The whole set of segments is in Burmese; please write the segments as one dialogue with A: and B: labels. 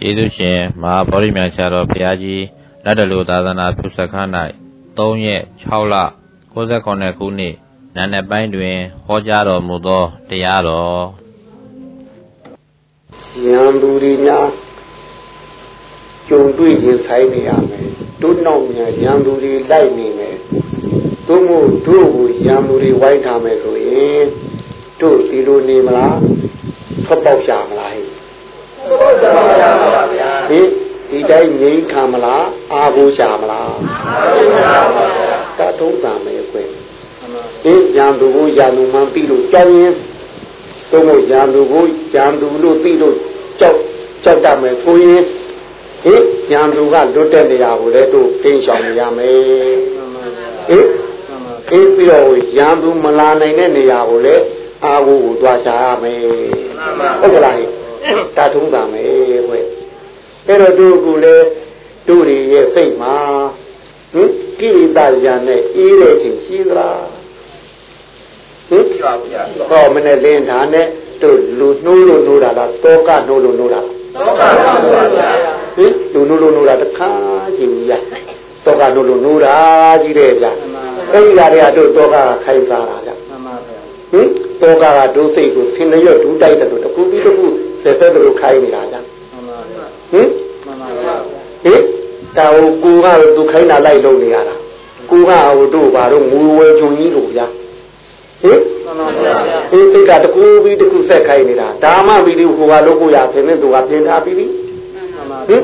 A: ကျေးဇူးရှင်မဟာဗောဓိမြတ်ဆရာတော်ဘုရားကြီးလက်တလူသာသနာပြုစခန်း၌3ရက်6လ69ခုနှစ်နန်းနယ်ပိုင်းတွင်ဟောကြားတော်မူသောတရားတော်
B: ဉာဏ်သူတွေများကြုံတွေ့ရင်ဆိုင်နေရမယ်တို့နောက်မြန်ဉာဏ်သူတွေလိုက်နေမယ်တို့မို့တို့ကိုဉာဏ်သူတွေဝိုင်းထားမယ်ဆိုရင်တို့ဒီလိုနေမလားထွက်ပေါက်ရှာမလားဟဲ့ထွက်ပေါက်ရှာပါဗျာ ဟင်ဒီတိုင်းငြိမ်းခံမလားအာကိုရှာမလားအာကိုရှာပါဗျာတထုံးတံမယ်ခွင့်ဟင်ဉာဏ်သူကိုဉာဏ်သူမှန်ပြီလို့ကြောင်းရင်တို့မို့ဉာဏ်သူကိုဉာဏ်သူလို့ပြီလို့ကြောက်ကြောက်တတ်မယ်ဆိုရင်ဟင်ဉာဏ်သူကလွတ်တဲ့နေရာကိုလည်းတို့ကိန်းဆောင်ရမယ်ဟင်ကိန်းပြီးတော့ဉာဏ်သူမလာနိုင်တဲ့နေရာကိုလည်းအာဟုကိုသွားရှာရမယ်ဟုတ်ကလား တာထုံးတာမယ်ဘွဲ့အဲ့တော့တို့ကလည်းတို့တွေရဲ့စိတ်မှာဟင်ကိရိတာညာနဲ့အေးတဲ့ချိန်ရှိသလားဟင်ပါဗျာဟောမနဲ့လင်းဒါနဲ့တို့လူနှိုးလို့နှိုးတာလားတောကနှိုးလို့နှိုးတာတောကနှိုးပါဗျာဟင်လူနှိုးလို့နှိုးတာတခါကြည့်ရတောကနှိုးလို့နှိုးတာကြီးတယ်ဗျာအဲ့ဒီကတွေကတို့တောကခိုင်းစားတာဗျာ ဟင်တောကကဒုစိတ်ကိုဆင်းရဲဒူးတိုက်တယ်လို့တခုပြီးတခုဆက်ဆက်လို့ခိုင်းနေတာဗျာဟင်ဟင်တောင်ကူကသူခိုင်းတာလိုက်လုပ်နေရတာကူကဟိုတို့ဘာတော့ငူဝဲဂျုံကြီးလို့ဗျာဟင်ဒီစိတ်ကတကူပြီးတကူဆက်ခိုင်းနေတာဒါမှပြီးဒီဟိုကလုပ်ကိုရဆင်းနေသူကပြင်ထားပြီးပြီဟင်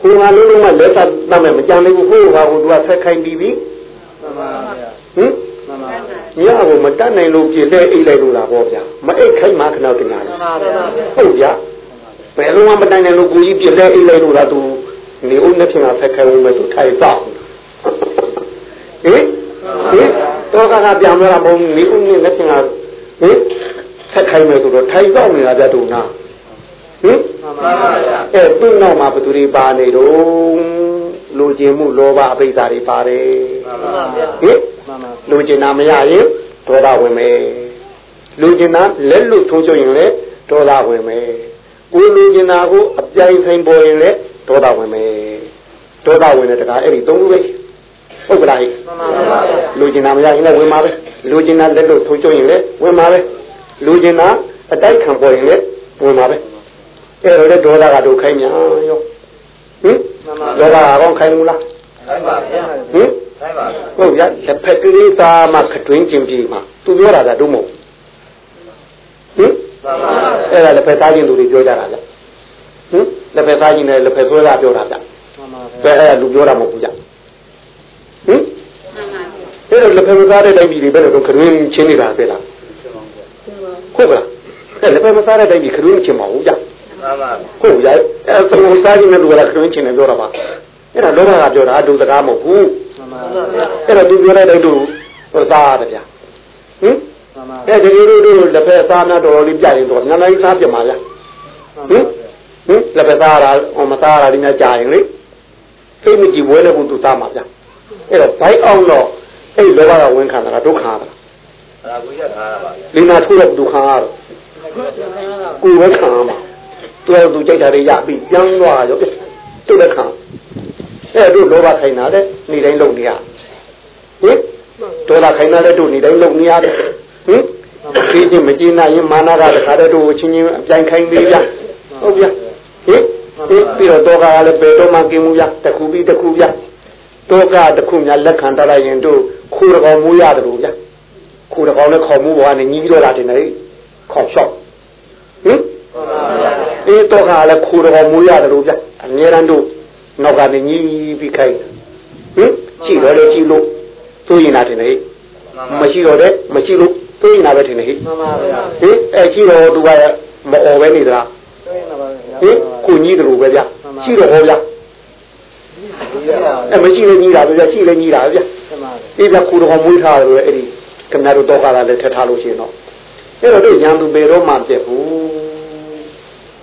B: ဟိုကလုံးလုံးမလက်သက်တတ်မယ်မကြမ်းသေးဘူးဟိုကဟိုသူကဆက်ခိုင်းပြီးပြီဟင် ညကိုမတတ်နိုင်လို့ပြင်လဲအိတ်လိုက်လို့လားပေါ့ဗျာမအိတ်ခိုင်းမှခဏခဏဟုတ်ဗျာဘယ်တော့မှမတတ်နိုင်လို့ကိုကြီးပြင်လဲအိတ်လိုက်လို့လားသူနေဦးနဲ့ပြင်ကဆက်ခိုင်းဝင်မယ်သူထိုင်တော့ဟင်ဟင်တော့ကကပြန်လာမဟုတ်နေဦးနဲ့လက်ပြင်ကဟင်ဆက်ခိုင်းမယ်ဆိုတော့ထိုင်တော့နေတာကြတူနာဟင်အဲသူ့နောက်မှာဘသူတွေပါနေတော့လူကျင်မှုလောဘအပိဓာတွေပါတယ်ဟင် လူကျင်တာမရရင်ဒေါသဝင်မယ်လူကျင်တာလက်လွတ်ထိုးချုပ်ရင်လည်းဒေါသဝင်မယ်ကိုလူကျင်တာကိုအပြိုင်ဆိုင်ပေါ်ရင်လည်းဒေါသဝင်မယ်ဒေါသဝင်တဲ့တကားအဲ့ဒီသုံးခုပဲဟုတ်ကလားလူကျင်တာမရရင်လည်းဝင်ပါပဲလူကျင်တာလက်လွတ်ထိုးချုပ်ရင်လည်းဝင်ပါပဲလူကျင်တာအတိုက်ခံပေါ်ရင်လည်းဝင်ပါပဲအဲ့တော့လေဒေါသကတို့ခိုင်းမြန်ရောဟင်ဒေါသကကောင်းခိုင်းဘူးလား ခိုင်းပါဗျာဟင်ခိုင်းပါဟုတ်ဗျာလက်ဖက်ကလေးသားမှခတွင်းကျင်ပြီမှာသူပြောတာကတို့မဟုတ်ဟင်အဲ့ဒါလက်ဖက်သားချင်းသူတွေပြောကြတာဗျဟင်လက်ဖက်သားချင်းနဲ့လက်ဖက်ဆွဲသားပြောတာဗျဘယ်အဲ့လူပြောတာမဟုတ်ဘူးဗျဟင်အဲ့တော့လက်ဖက်သားတဲ့တိုင်းပြည်တွေဘယ်လိုတော့ခတွင်းချင်းနေတာပဲလားဟုတ်ကလားအဲ့လက်ဖက်မစားတဲ့တိုင်းပြည်ခတွင်းချင်းမဟုတ်ဗျဟုတ်ရဲ့အဲဘုံစားခြင်းနဲ့လူကခတွင်းချင်းနဲ့ပြောတာပါ အဲ့ဒါလောဘကပြောတာဒုစကားမဟုတ်ဘူးအဲ့တော့သူပြောတဲ့တိုင်းသူစားရတယ်ဗျဟင်အဲ့ဒီလိုတို့လက်ဖက်စားများတော်တော်လေးပြရင်တော့ငါလိုက်စားပြမှာဗျဟင်ဟင်လက်ဖက်စားတာဟောမစားတာဒီများကြာရင်လေစိတ်မကြည်ဝဲတဲ့ဘူးသူစားမှာဗျအဲ့တော့ဘိုက်အောင်တော့အဲ့လောဘကဝင်ခံတာဒုက္ခတာအဲ့ဒါကိုရထားတာပါဗျလိနာထိုးတဲ့ဒုက္ခရတော့ကိုယ်ဝဲခံမှာသူ့သူကြိုက်တာတွေရပြီးပြန်သွားရောသူ့လက်ခံ အဲ့တို့လောဘခိုင်းတာတဲ့နေတိုင်းလုပ်နေရဟင်ဒေါသခိုင်းတာတဲ့တို့နေတိုင်းလုပ်နေရတယ်ဟင်ဒီချင်းမကျေနပ်ရင်မာနကတခါတည်းတို့ချင်းချင်းအပြိုင်ခိုင်းနေကြဟုတ်ဗျာဟင်ပြီးတော့တောကလည်းဘယ်တော့မှกินမှုရတခုပြီးတခုဗျာတောကတခုများလက်ခံတတ်လိုက်ရင်တို့ခိုးတော်မူရတယ်လို့ဗျာခိုးတော်နဲ့ခေါ်မှုဘောကနေညီးတော့တာတင်တယ်ခေါ်လျှောက်ဟင်အေးတော့ကလည်းခိုးတော်မူရတယ်လို့ဗျာအငြင်းရန်တို့ နောက်ကနေညီးပြီးခိုင်းဟင်ကြည့်တော့လေကြည့်လို့သိုးရင်လာတယ်လေမရှိတော့တဲ့မရှိလို့သိုးရင်လာပဲထင်တယ်ဟိမှန်ပါဗျာဟင်အဲကြည့်တော့သူကမအော်ပဲနေသလားဟင်ကိုကြီးတယ်လို့ပဲဗျာကြည့်တော့ဟောဗျာအဲမရှိလည်းကြီးတာပဲဗျာရှိလည်းကြီးတာပဲဗျာအေးဗျာကိုတော်မွေးထားတယ်အဲ့ဒီခင်ဗျားတို့တော့ကလာလည်းထက်ထားလို့ရှိရင်တော့အဲ့တော့တို့ရန်သူပေတော့မှပြက်ဘူး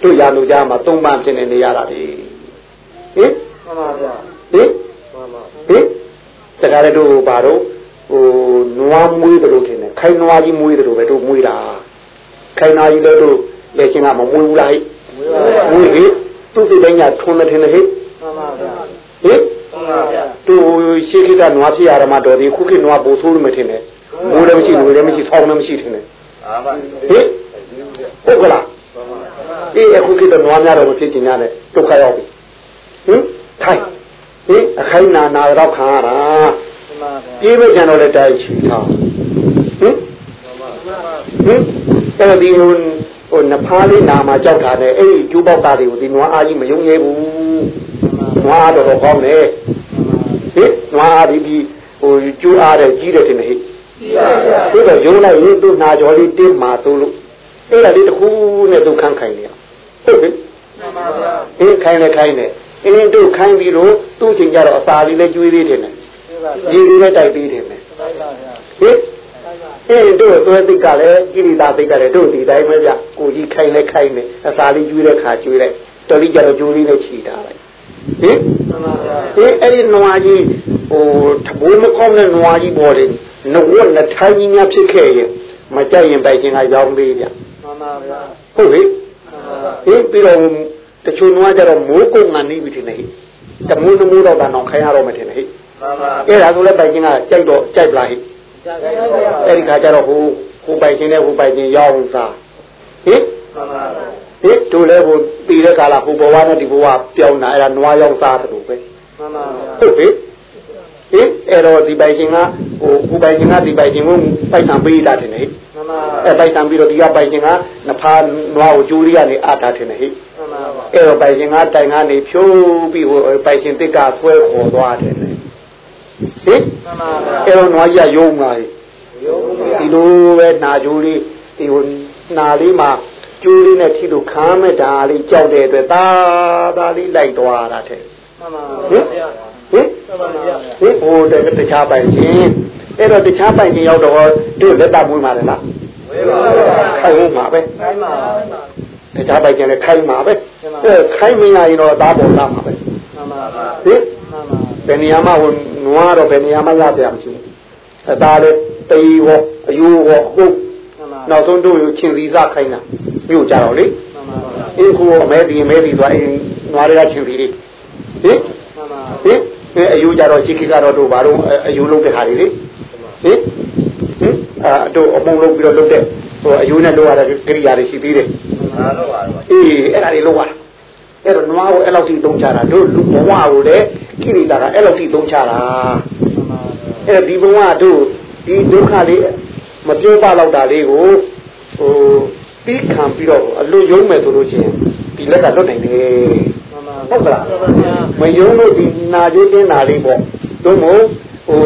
B: တို့ရန်သူကြားမှာသုံးပန်းဖြစ်နေနေရတာလေဟင် မှန်ပါဗျာဟင်မှန်ပါဟင်တခါလေတို့ဘာတော့ဟိုနွားမွေးတယ်လို့ထင်တယ်ခိုင်နွားကြီးမွေးတယ်လို့ပဲတို့မွေးတာခိုင်နွားကြီးလည်းတို့လက်ချင်းကမမွေးဘူးလားဟိမွေးဟိသူ့စိတ်တိုင်းကထွန်းတဲ့ထင်တယ်ဟဲ့
C: မှန်ပါဗျာ
B: ဟင်
C: မှန်ပါဗျာ
B: သူရှိခိကနွားဖြစ်ရမှာတော်ဒီခုခေတ်နွားပို့ဆိုးလို့မထင်နဲ့မိုးလည်းမရှိဘူးလည်းမရှိဆောင်းလည်းမရှိထင်နဲ့
C: အာမ
B: ဟင်ဟုတ်ကလားအေးအခုခေတ်နွားများတော့မဖြစ်ချင်ကြနဲ့ဒုက္ခရောက်ပြီဟင် ထိုင်ဟင်အခိုင်နာနာတော့ခံရတာ
C: မှန်ပါဗျာ
B: ပြေးမကြံတော့လည်းတိုင်ချီထားဟင်ဟင်အဲ့တော့ဒီဟိုဟိုနဖားလေးနာမှာကြောက်တာနဲ့အဲ့ဒီကျိုးပေါက်သားတွေကိုဒီနွားအားကြီးမယုံရဲဘူးနွားတော့တော့ကောင်းတယ်ဟင်နွားအားဒီဒီဟိုကျိုးအားတဲ့ကြီးတယ်တင်ဟဲ့
C: ကြည့်ပါဗျာ
B: သူတော့ယုံလိုက်ရင်သူနာကြော်လေးတင်းမာသူလို့အဲ့ဒါလေးတစ်ခုနဲ့သူခန်းခိုင်နေရဟုတ်ပြီ
C: မှန်ပါဗျာ
B: အေးခိုင်းလဲခိုင်းတယ် အင်းတို့ခိုင်းပြီးတော့သူ့ချိန်ကြတော့အစာလေးလည်းကျွေးသေးတယ်နဲ့
C: ကြည့်ပါဗျာ
B: ရေလေးလည်းတိုက်ပေးတယ်နဲ့
C: တိုက်ပါဗျာ
B: ဟင်အေးတို့သွဲသိကလည်းကိရိတာသိကလည်းတို့ဒီတိုင်းပဲကြကိုကြီးခိုင်းလဲခိုင်းတယ်အစာလေးကျွေးတဲ့ခါကျွေးလိုက်တော်လေးကြတော့ကျိုးလေးနဲ့ခြီထားလိုက်ဟင်
C: မှန်ပါဗျာ
B: ဟင်အဲ့ဒီနွားကြီးဟိုတဘိုးမကောင်းတဲ့နွားကြီးပေါ်တယ်နဝက်နှစ်ထိုင်းကြီးများဖြစ်ခဲ့ရင်မကြိုက်ရင်ပိုက်ခြင်းကရောင်းသေးကြ
C: မှန်ပါဗျာ
B: ဟုတ်ပြီ
C: မှန်ပါဗျာ
B: ဟင်ပြီးတော့ တချို့နွားကြတော့မိုးကုတ်မှနေပြီထင်တယ်ဟိတမိုးနမိုးတော့ကတော့ခိုင်းရတော့မထင်တယ်ဟိ
C: မှန်ပါ
B: အဲ့ဒါဆိုလည်းပိုက်ခြင်းကကြိုက်တော့ကြိုက်ပလားဟိ
C: ကြကြပါဗျာ
B: အဲ့ဒီခါကျတော့ဟိုဟိုပိုက်ခြင်းနဲ့ဟိုပိုက်ခြင်းရောင်းစားဟင်
C: မှန်ပါဗျာ
B: ဟင်တို့လည်းဟိုပြီးတဲ့ကာလဟိုဘဝနဲ့ဒီဘဝပြောင်းတာအဲ့ဒါနွားရောင်းစားတယ်လို့ပဲ
C: မှန်ပါဗျာ
B: ဟုတ်ပြီ ဟင်အဲ့တော့ဒီပိုက်ခြင်းကဟိုဟိုပိုက်ခြင်းကဒီပိုက်ခြင်းကိုပိုက်ဆံပေးတာတယ်ဟိ
C: မှန်ပါ
B: အဲ့ပိုက်ဆံပြီးတော့ဒီကပိုက်ခြင်းကနဖားနွားကိုကျိုးလေးကနေအားထားတယ်ဟိ
C: မှန်ပါဗျာ
B: အဲ့တော့ပိုက်ရှင်ကတိုင်ကနေဖြိုးပြီးဟိုပိုက်ရှင်တစ်ကဆွဲခေါ်သွားတယ်လေဟင်
C: မှန်ပါဗျာ
B: အဲ့တော့နွားကြီးကယုံလာပြီ
C: ရုပ်ဗျာ
B: ဒီလိုပဲနာကြိုးလေးဒီဟိုနာလေးမှာကျိုးလေးနဲ့ထိလို့ခမ်းမဲ့ဒါလေးကြောက်တဲ့အတွက်သာသာလေးလိုက်သွားတာတဲ့
C: မှန်ပါ
B: ဟင်
C: ဗျာ
B: ဟင်
C: မှန်ပါဗျာ
B: ဟင်ဟိုတတခြားပိုင်ရှင်အဲ့တော့တခြားပိုင်ရှင်ရောက်တော့တို့လက်တမွေးမှာလေလား
C: ဝေးပါဗျာ
B: ခိုင်းမှာပဲ
C: ခိုင်းပါ
B: တခြားပိုင်ရှင်လည်းခိုင်းမှာပဲအဲခိုင်းမရရင်တော့သားပေါ်လာမှာပဲ
C: မှန်ပါဗျာ
B: ဟင်
C: မှန်ပါ
B: ဘယ်နေရာမှာဟိုနွားတော့ဘယ်နေရာမှာရပြမရှိဘူးအသားလည်းတေးဟောအယိုးဟောဟုတ်
C: မှန်ပါ
B: နောက်ဆုံးတို့ကိုချင်းစည်းစားခိုင်းတာမြို့ကြတော့လေ
C: မှန်ပါဗျာ
B: အင်းကိုအမဲဒီအမဲဒီသွားအင်းနွားတွေကချင်းစည်းလေးဟင်
C: မှန်ပါ
B: ဟင် အဲအယိုးကြတော့ရှိခိကတော့တို့ဘာလို့အယိုးလုံးတဲ့ခါလေးလေဟင်ဟင်အာတို့အမုံလုံးပြီးတော့လုပ်တဲ့ဟိုအယိုးနဲ့လုပ်ရတဲ့ကိရိယာတွေရှိသေးတယ်
C: အားလို့ပါတော့
B: အေးအဲ့ဒါတွေလုပ်ရတာအဲ့တော့နွားကိုအဲ့လောက်ထိသုံးချတာတို့လူဘဝကိုလည်းကိရိတာကအဲ့လောက်ထိသုံးချတာ
C: မှန်ပါ
B: အဲ့ဒီဘုံကတို့ဒီဒုက္ခလေးမပြောပါတော့တာလေးကိုဟိုပြီးခံပြီးတော့အလွတ်ယုံမယ်ဆိုလို့ချင်းဒီလက်ကလွတ်နိုင်တယ်
C: မှန်ပါ
B: ဟုတ်ကလား
C: မှန်ပါဗျာ
B: မယုံလို့ဒီနာကျိုးတင်းတာလေးပေါ့တို့မို့ဟို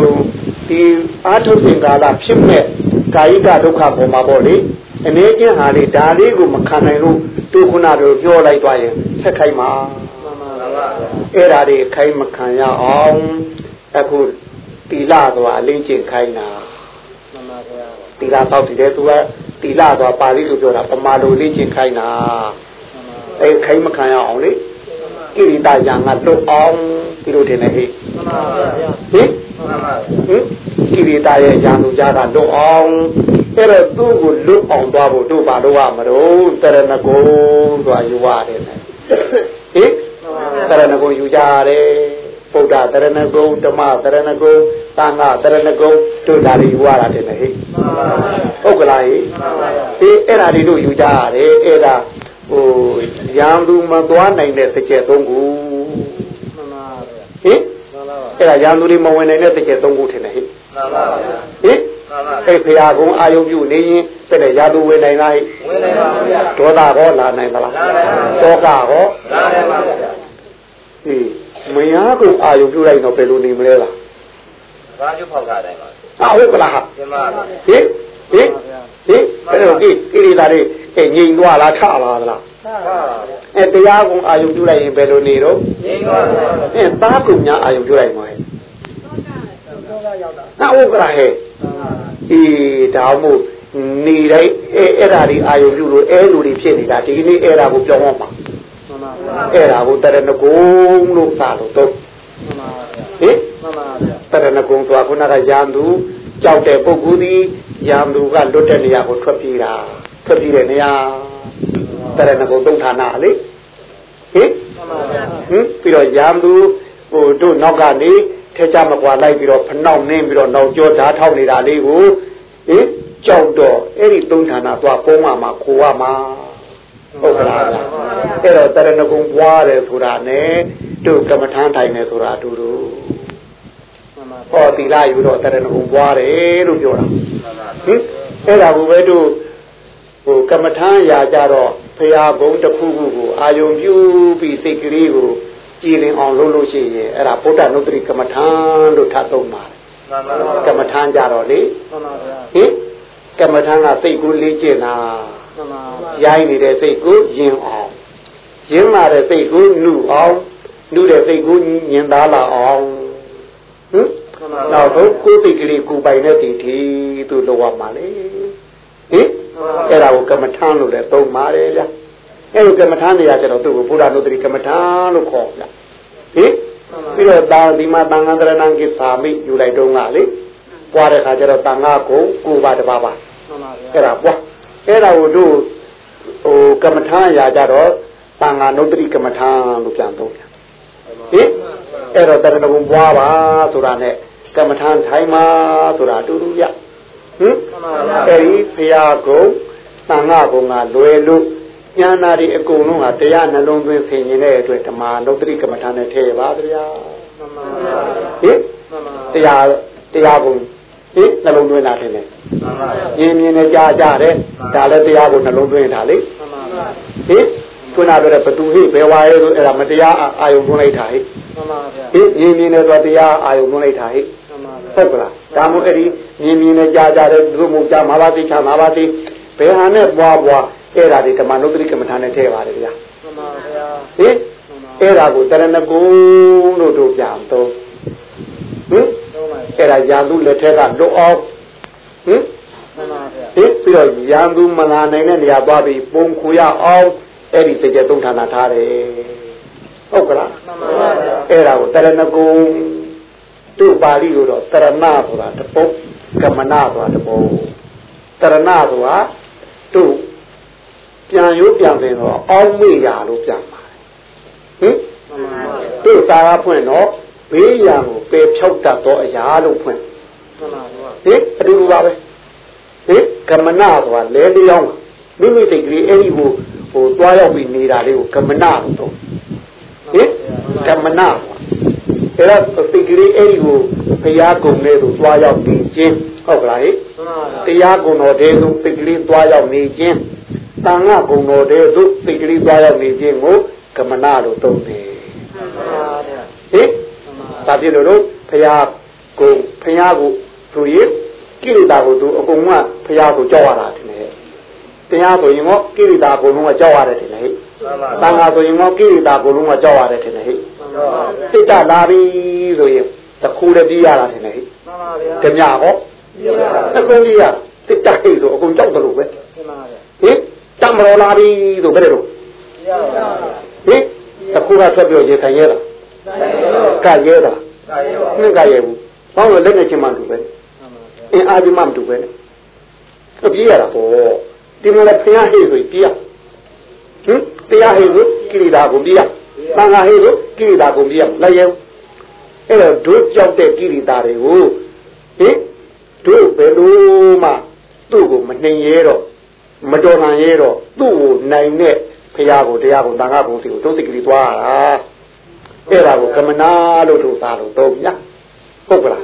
B: ဒီအာထုသင်္ကာလဖြစ်မဲ့ကာယိကဒုက္ခပေါ်မှာပေါ့လေအနေချင်းဟာလေဒါလေးကိုမခံနိုင်လို့တို့ခုနတို့ပြောလိုက်သွားရင်ဆက်ခိုင်းမှာ
C: မှန်ပါဗျာ
B: အဲ့ဓာတွေခိုင်းမခံရအောင်အခုတီလာသွားအလေးကျင့်ခိုင်းတာ
C: မှန်ပါဗျာ
B: တီလာပေါက်တည်တယ်သူကတီလာသွားပါဠိလိုပြောတာပမာလိုလေးကျင့်ခိုင်းတာ
C: မှန်ပါ
B: အဲခိုင်းမခံရအောင်လေ ကိရိတာညာငါလွတ်အောင်ဒီလိုထင်တယ်ဟဲ့
C: မှန်ပါဗျာ
B: ဟင်
C: မှန်ပါ
B: ဟင်ကိရိတာရဲ့ညာလူကြားကလွတ်အောင်အဲ့တော့သူ့ကိုလွတ်အောင်သွားဖို့တို့ဘာလို့ရမလို့တရဏဂုံဆိုတာယူရတယ်ဟင်တရဏဂုံယူကြရတယ်ဗုဒ္ဓတရဏဂုံဓမ္မတရဏဂုံသံဃာတရဏဂုံတို့ဒါတွေယူရတာတဲ့ဟဲ့
C: မှန်ပါ
B: ဟုတ်ကလားဟိ
C: မှန်ပါဗျာ
B: အေးအဲ့ဒါတွေတို့ယူကြရတယ်အဲ့ဒါ ဟိုရံသူမသွားနိုင်တဲ့တစ်ချက်သုံးခု
C: မှန်ပါဗျာ
B: ဟင်
C: မှန်ပါ
B: အဲ့ဒါရံသူတွေမဝင်နိုင်တဲ့တစ်ချက်သုံးခုထင်တယ်ဟိ
C: မှန်ပါဗျာ
B: ဟင်
C: မှန်ပါ
B: အဲ့ဖရာကုံအာယုံပြုနေရင်တဲ့လေရာသူဝင်နိုင်လားဟိ
C: ဝင်နိုင်ပါဗျာ
B: ဒေါသဟောလာနိုင်သလား
C: လာနိုင်ပါဗျာ
B: တောကဟော
C: လာနိုင်ပါဗျာ
B: ဟေးမယားကုံအာယုံပြုလိုက်တော့ဘယ်လိုနေမလဲလား
C: ဘာကျုပ်ဖောက်ထားတယ်ပါ
B: အာဟုတ်ကလားဟာ
C: ကျမပါဗျာ
B: ဟင် ဟင်ဟင်အဲ့တော့ဒီကိရိတာတွေအဲ့ငြိမ်သွားလားထလာသလား
C: ဟာ
B: အဲတရားကုံအာယုံပြုလိုက်ရင်ဘယ်လိုနေတော့
C: ငိမ့်ပါဗျာ
B: အဲသားကုံညာအာယုံပြုလိုက်မှာဟဲ့
C: တော့ကရောက်တာ
B: နာဟုတ်ကလားဟဲ့အေးဒါမို့နေတိုင်းအဲအဲ့ဓာတွေအာယုံပြုလို့အဲလူတွေဖြစ်နေတာဒီကနေ့အဲ့ဓာကိုပြောင်းအောင်ပါ
C: မှန်ပါဗျာ
B: အဲ့ဓာကိုတရဏဂုံလို့သာလို့တော့
C: မှန်ပါဗျာ
B: ဟင်
C: မှန်ပါဗျာ
B: တရဏဂုံဆိုတာခုနကရန်သူ ကြောက်တဲ့ပုဂ္ဂိုလ်ဒီရန်သူကလွတ်တဲ့နေရာကိုထွက်ပြေးတာထွက်ပြေးတဲ့နေရာတရဏဂုံသုံးဌာနလေဟဟင်
C: မှန်ပါဗျာ
B: ဟင်ပြီးတော့ရံသူဟိုတို့နောက်ကနေထဲချမကွာလိုက်ပြီးတော့ဖနှောက်နှင်းပြီးတော့နောက်ကျောဓာတ်ထောက်နေတာလေးကိုဟင်ကြောက်တော့အဲ့ဒီသုံးဌာနသွားပုံးရမှာခိုးရမှာဟုတ်ကလားဗျာအဲ့တော့တရဏဂုံပွားတယ်ဆိုတာနဲ့တို့ကမ္မထမ်းထိုင်တယ်ဆိုတာအတူတူ
C: မှန်ပါ
B: ဟောသီလယူတော့တရဏဂုံပွားတယ်လို့ပြောတာဟင်အဲ့ဒါကိုပဲတို့ဟိုကမ္မထမ်းရာကြတော့ဖရာဘုံတစ်ခုခုကိုအာယုံပြုပြီးစိတ်ကလေးကိုကြည်လင်အောင်လုပ်လို့ရှိရင်အဲ့ဒါဗုဒ္ဓနုတ္တိကမ္မထမ်းလို့ထပ်သုံးပါတယ်
C: မှန်ပါဗျာ
B: ကမ္မထမ်းကြတော့လေ
C: မှန်ပါဗျာ
B: ဟင်ကမ္မထမ်းကစိတ်ကိုလေ့ကျင့်တာ
C: မှန်ပါ
B: ရိုင်းနေတဲ့စိတ်ကိုယင်အောင်ယင်လာတဲ့စိတ်ကိုနှုအောင်နှုတဲ့စိတ်ကိုညင်သားလာအောင်ဟင် နောက်ဆုံးကိုယ်စိတ်ကလေးကိုယ်ပိုင်တဲ့တည်တည်သူလောရမှာလေဟင်အဲ့ဒါကိုကမ္မထမ်းလို့လည်းသုံးပါတယ်ဗျအဲ့ဒီကမ္မထမ်းတွေကကျတော့သူ့ကိုဘုရားနုတ္တိကမ္မထမ်းလို့ခေါ်ဗျဟင်ပြီးတော့ဒါဒီမှာတန်ခါတရဏံကိသာမိယူလိုက်တော့ကလေပွားတဲ့ခါကျတော့တန်ခါကိုကိုယ်ပါတပါပါ
C: မှန်ပါဗျာ
B: အဲ့ဒါပွားအဲ့ဒါကိုတို့ဟိုကမ္မထာရာကြတော့သံဃာနုတ္တိကမ္မထာလို့ပြန်သုံးပြန်ဟင်အဲ့တော့တရဏဂုံပွားပါဆိုတာနဲ့ ကမ္မထာထိုင်ပါဆိုတာအတူတူရဟင်အဲ့ဒီဖရာကုံသံဃာကုံကလွယ်လို့ဉာဏ်နာတွေအကုန်လုံးဟာတရားနှလုံးသွင်းဆင်ခြင်တဲ့အတွက်ဓမ္မနုတ္တိကမ္မထာနဲ့ထည့်ပါဗျာ
C: မှန်ပါဗျာ
B: ဟင်
C: မှန်ပါ
B: တရားတရားကုံဟင်နှလုံးသွင်းတာထင်တယ်
C: မှန်ပါဗျာ
B: မြင်မြင်နဲ့ကြားကြတယ်ဒါလည်းတရားကိုနှလုံးသွင်းတာလေ
C: မှန်ပါဗျာ
B: ဟင်ခုနပြောတဲ့ဘသူဟိဘယ်ဝါရဲဆိုအဲ့ဒါမတရားအာယုံသွင်းလိုက်တာဟိ
C: မှန်ပါဗျာ
B: ဟင်မြင်မြင်နဲ့တော့တရားအာယုံသွင်းလိုက်တာဟိ
C: မှန်ပါဗျာ
B: ဟုတ်ကလားဒါမို့အဲ့ဒီမြင်မြင်နဲ့ကြားကြတယ်သူမို့ကြားမှာပါသိချာမှာပါသိဘယ်ဟာနဲ့ပွားပွားအဲ့ဒါဒီဓမ္မနုတ္တိကမ္မထာနဲ့ထည့်ပါတယ်ဗျာ
C: မှန်ပါဗျာ
B: ဟင်အဲ့ဒါကိုတရဏဂုံလို့တို့ပြန်တော့ဟင်
C: တော့ပါ
B: အဲ့ဒါရာသူလက်ထက်ကလွတ်အောင်ဟင်
C: မှန်ပါဗျာ
B: ဟင်ပြီးတော့ရန်သူမလာနိုင်တဲ့နေရာသွားပြီးပုံခူရအောင်အဲ့ဒီစိတ်ကြသုံးဌာနထားတယ်ဟုတ်ကလား
C: မှန်ပါဗျာ
B: အဲ့ဒါကိုတရဏဂုံ တို့ပါဠိလိုတော့တရဏဆိုတာတပုတ်ကမနာဆိုတာတပုတ်တရဏဆိုတာတို့ပြန်ရိုးပြန်ပင်တော့အောင်းမေ့ရလို့ပြန်ပါတယ်ဟင်
C: မှန်ပါဗျာ
B: တို့သာရဖွင့်တော့ဘေးရန်ကိုပယ်ဖြောက်တတ်သောအရာလို့ဖွင့်
C: မှန်ပါဗျာ
B: ဟင်အတူတူပါပဲဟင်ကမနာဆိုတာလဲလျောင်းမိမိစိတ်ကလေးအဲ့ဒီကိုဟိုတွားရောက်ပြီးနေတာလေးကိုကမနာလို့တော့ဟင်ကမနာ အဲ့ဒါစိတ်ကလေးအဲ့ဒီကိုဘုရားကုံလေးကိုတွားရောက်နေခြင်းဟုတ်ကလားဟင်
C: မှန်ပါဗျာ
B: တရားကုံတော်တဲ့သို့စိတ်ကလေးတွားရောက်နေခြင်းတန်ခါကုံတော်တဲ့သို့စိတ်ကလေးတွားရောက်နေခြင်းကိုကမနာလို့သုံးတယ်
C: မှန်ပါဗျာ
B: ဟင်
C: မှန်ပါ
B: ဒါဖြစ်လို့လို့ဘုရားကိုဘုရားကိုသူရင်ကိလေသာကိုသူအကုန်ကဘုရားကိုကြောက်ရတာတင်တယ်တရားဆိုရင်တော့ကိလေသာအကုန်လုံးကကြောက်ရတယ်တင်တယ်ဟဲ့ တန်ခါဆိုရင်တော့ကိလေသာအကုန်လုံးကကြောက်ရတယ်တင်တယ်ဟဲ့
C: မှန်ပါဗျာ
B: စိတ်တလာပြီဆိုရင်တခုလည်းပြီးရတာတင်တယ်ဟဲ့
C: မှန်ပါဗျာ
B: ဓမြဟောအကုန်ကြီးရစိတ်တဟိဆိုအကုန်ကြောက်တယ်လို့ပဲ
C: မှန်ပါဗျာ
B: ဟင်တမတော်လာပြီဆိုဘယ်လို
C: ရပါဗျာ
B: ဟင်တခုကထွက်ပြီးရေဆိုင်ရဲတာကရဲတာနှင်းကရဲဘူးဘောင်းလို့လက်နဲ့ချင်းမှတူပဲ
C: မှန်ပါဗျာ
B: အင်းအားကြီးမှမတူပဲနဲ့အပြေးရတာပေါ့ဒီမှာလည်းဖျားဟိဆိုပြေးရ ဟင်တရားဟိဆိုကိရိတာကိုပြေးရသံဃာဟိဆိုကိရိတာကိုပြေးရလိုက်ရဲအဲ့တော့ဒုကြောက်တဲ့ကိရိတာတွေကိုဟင်တို့ဘယ်လိုမှသူ့ကိုမနှင်ရဲတော့မတော်နိုင်ရဲတော့သူ့ကိုနိုင်တဲ့ဖရာကိုတရားကိုသံဃာကိုစီကိုဒုစိတ်ကလေးသွားရတာအဲ့ဒါကိုကမနာလို့တို့သားလို့တော့ဗျာဟုတ်ကလား